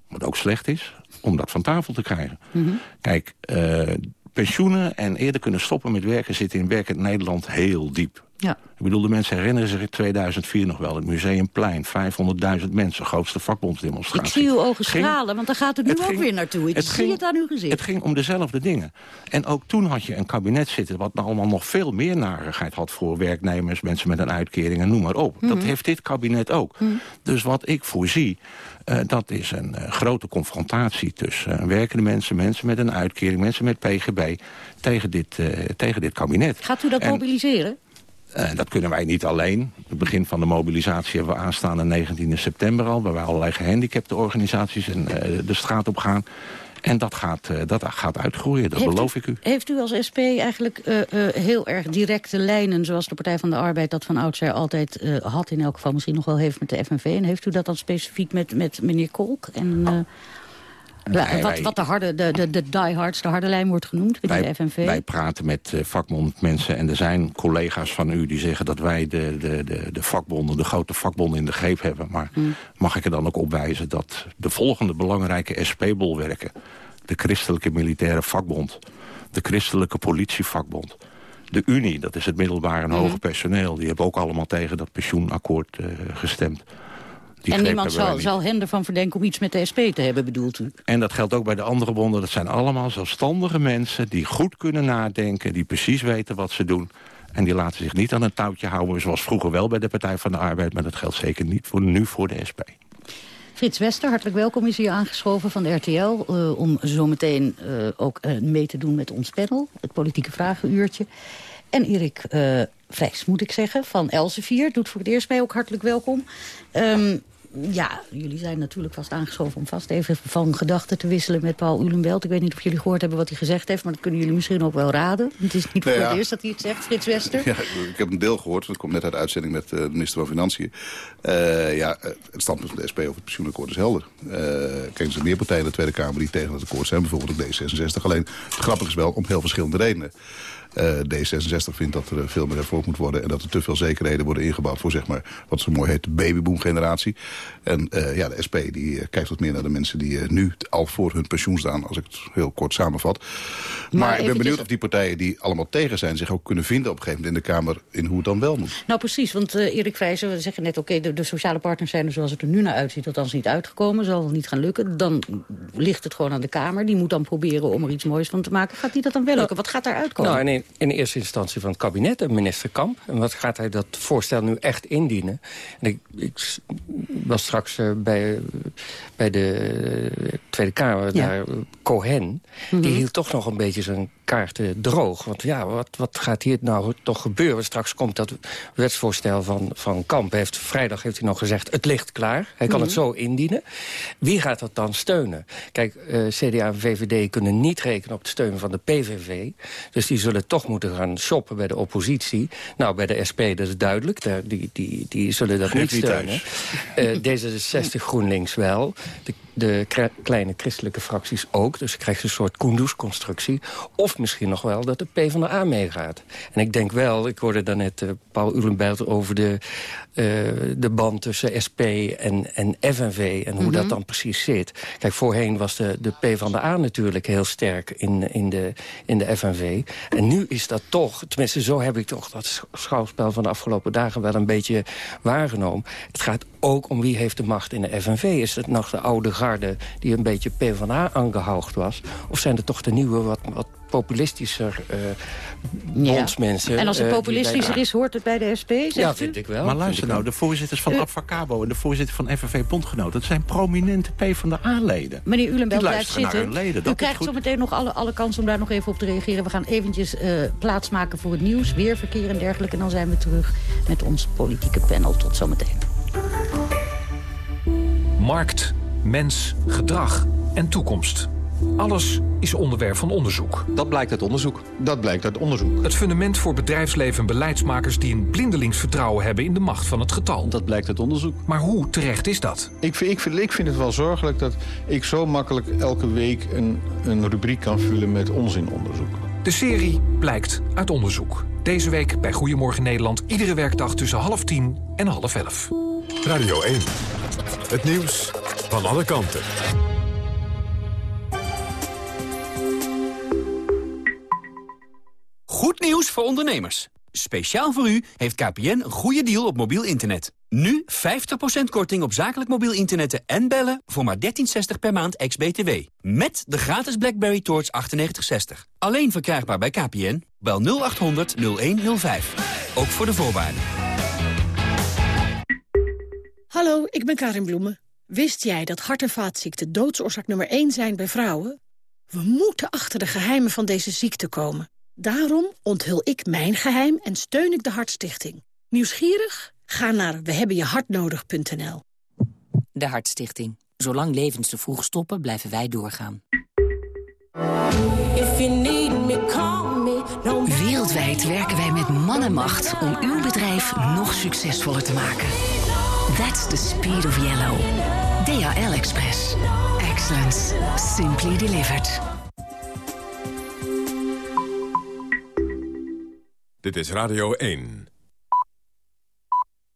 wat ook slecht is... om dat van tafel te krijgen. Kijk, eh, pensioenen en eerder kunnen stoppen met werken... zitten in werkend Nederland heel diep. Ja. Ik bedoel, de mensen herinneren zich in 2004 nog wel. Het Museumplein, 500.000 mensen, grootste vakbondsdemonstratie. Ik zie uw ogen Ging- stralen, want daar gaat het nu het ook ging- weer naartoe. Ik het zie ging- het aan uw gezicht. Het ging om dezelfde dingen. En ook toen had je een kabinet zitten... wat nou allemaal nog veel meer narigheid had voor werknemers... mensen met een uitkering en noem maar op. Dat Mhm. heeft dit kabinet ook. Dus wat ik voorzie, eh, dat is een eh, grote confrontatie... tussen eh, werkende mensen, mensen met een uitkering... mensen met PGB, tegen dit, tegen dit kabinet. Gaat u dat En- mobiliseren? dat kunnen wij niet alleen. Het begin van de mobilisatie hebben we aanstaande 19 september al... waarbij allerlei gehandicapte organisaties en, de straat op gaan. En dat gaat, eh, dat gaat uitgroeien, dat Heeft beloof ik u. Heeft u als SP eigenlijk eh, eh, heel erg directe lijnen... zoals de Partij van de Arbeid dat van oudsher altijd had... in elk geval misschien nog wel heeft met de FNV? En heeft u dat dan specifiek met, met meneer Kolk? En, wat, de, harde, de, de, de diehards, de harde lijn wordt genoemd Wij, de FNV. wij praten met eh, vakbondmensen en er zijn collega's van u die zeggen dat wij de, de, de, de vakbonden, de grote vakbonden in de greep hebben. Maar Hmm. mag ik er dan ook op wijzen dat de volgende belangrijke SP-bolwerken, de Christelijke Militaire Vakbond, de Christelijke Politievakbond, de Unie, dat is het middelbaar en Hmm. hoger personeel, die hebben ook allemaal tegen dat pensioenakkoord eh, gestemd. Die en niemand zal, zal hen ervan verdenken om iets met de SP te hebben, bedoelt u? En dat geldt ook bij de andere bonden. Dat zijn allemaal zelfstandige mensen die goed kunnen nadenken... die precies weten wat ze doen. En die laten zich niet aan een touwtje houden... zoals vroeger wel bij de Partij van de Arbeid... maar dat geldt zeker niet voor nu voor de SP. Frits Wester, hartelijk welkom, is hier aangeschoven van de RTL... eh, om zometeen eh, ook eh, mee te doen met ons panel, het politieke vragenuurtje. En Erik Vijs, moet ik zeggen, van Elsevier, doet voor het eerst mee ook hartelijk welkom. Ehm, ja, jullie zijn natuurlijk vast aangeschoven om vast even van gedachten te wisselen met Paul Ulenbelt. Ik weet niet of jullie gehoord hebben wat hij gezegd heeft, maar dat kunnen jullie misschien ook wel raden. Het is niet voor Nou ja. het eerst dat hij het zegt, Frits Wester. Ja, ik heb een deel gehoord. Dat komt net uit de uitzending met eh, de minister van Financiën. Eh, ja, eh, het standpunt van de SP over het pensioenakkoord is helder. Eh kijk, er zijn meer partijen in de Tweede Kamer die tegen het akkoord zijn. Bijvoorbeeld ook D66. Alleen, het grappige is wel om heel verschillende redenen. Eh, D66 vindt dat er eh, veel meer hervormd moet worden... en dat er te veel zekerheden worden ingebouwd voor, zeg maar, wat zo mooi heet, de babyboom-generatie. En eh, ja, de SP die kijkt wat meer naar de mensen die nu al voor hun pensioen staan... als ik het heel kort samenvat. Maar, ik ben benieuwd of die partijen die allemaal tegen zijn... zich ook kunnen vinden op een gegeven moment in de Kamer... in hoe het dan wel moet. Nou precies, want eh, Erik Wijzer, we zeggen net... oké, de, de sociale partners zijn er zoals het er nu naar uitziet... althans niet uitgekomen, zal niet gaan lukken. Dan ligt het gewoon aan de Kamer. Die moet dan proberen om er iets moois van te maken. Gaat die dat dan wel lukken? Wat gaat daaruit komen? Nou, in, in eerste instantie van het kabinet, en minister Kamp. En wat gaat hij dat voorstel nu echt indienen? En ik, ik was straks eh, bij, bij de Tweede Kamer, Ja. daar Cohen. Mhm. Die hield toch nog een beetje zijn kaarten droog. Want ja, wat, wat gaat hier nou toch gebeuren? Straks komt dat wetsvoorstel van, van Kamp. Heeft, vrijdag heeft hij nog gezegd, het ligt klaar. Hij kan Mhm. het zo indienen. Wie gaat dat dan steunen? Kijk, eh, CDA en VVD kunnen niet rekenen op de steun van de PVV. Dus die zullen toch moeten gaan shoppen bij de oppositie. Nou, bij de SP, dat is duidelijk. Daar, die, die, die zullen dat Geef niet steunen. Eh, D66, GroenLinks wel. De, de kleine christelijke fracties ook. Dus je krijgt een soort Kunduz-constructie. Of misschien nog wel dat de PvdA meegaat. En ik denk wel, ik hoorde daarnet eh Paul Ulenbelt over de, eh, de band tussen SP en, en FNV... en hoe Mhm. dat dan precies zit. Kijk, voorheen was de, de PvdA natuurlijk heel sterk in, in, de, in de FNV. En nu is dat toch, tenminste zo heb ik toch dat sch- schouwspel van de afgelopen dagen wel een beetje waargenomen. Het gaat ook om wie heeft de macht in de FNV. Is het nog de oude garde die een beetje PvdA aangehoogd was? Of zijn het toch de nieuwe, wat, wat populistischer eh bondsmensen? En als het eh, populistischer is, hoort het bij de SP, zegt Ja, u? vind ik wel. Maar luister nou, de voorzitters van Eh. Advocabo en de voorzitter van FNV Bondgenoten... dat zijn prominente PvdA-leden. Meneer Ulenbelt Die blijft zitten. leden. U krijgt zo meteen nog alle, alle kans om daar nog even op te reageren. We gaan eventjes eh plaatsmaken voor het nieuws, weer verkeer en dergelijke. En dan zijn we terug met ons politieke panel. Tot zometeen. Markt, mens, gedrag en toekomst. Alles is onderwerp van onderzoek. Dat blijkt uit onderzoek. Dat blijkt uit onderzoek. Het fundament voor bedrijfsleven en beleidsmakers die een blindelings vertrouwen hebben in de macht van het getal. Dat blijkt uit onderzoek. Maar hoe terecht is dat? Ik vind, ik, vind, ik vind het wel zorgelijk dat ik zo makkelijk elke week een, een rubriek kan vullen met onzinonderzoek. De serie blijkt uit onderzoek. Deze week bij Goedemorgen Nederland. Iedere werkdag tussen half tien en half elf. Radio 1. Het nieuws van alle kanten. Goed nieuws voor ondernemers. Speciaal voor u heeft KPN een goede deal op mobiel internet. Nu 50% korting op zakelijk mobiel internetten en bellen voor maar 13,60 per maand ex-BTW. Met de gratis BlackBerry Torch 9860. Alleen verkrijgbaar bij KPN. Bel 0800 0105. Ook voor de voorwaarden. Hallo, ik ben Karin Bloemen. Wist jij dat hart- en vaatziekten doodsoorzaak nummer 1 zijn bij vrouwen? We moeten achter de geheimen van deze ziekte komen. Daarom onthul ik mijn geheim en steun ik de Hartstichting. Nieuwsgierig? Ga naar wehebbenjehartnodig.nl. De Hartstichting. Zolang levens te vroeg stoppen, blijven wij doorgaan. Wereldwijd werken wij met man en macht om uw bedrijf nog succesvoller te maken. That's the speed of yellow. DHL Express. Excellence. Simply delivered. Dit is Radio 1.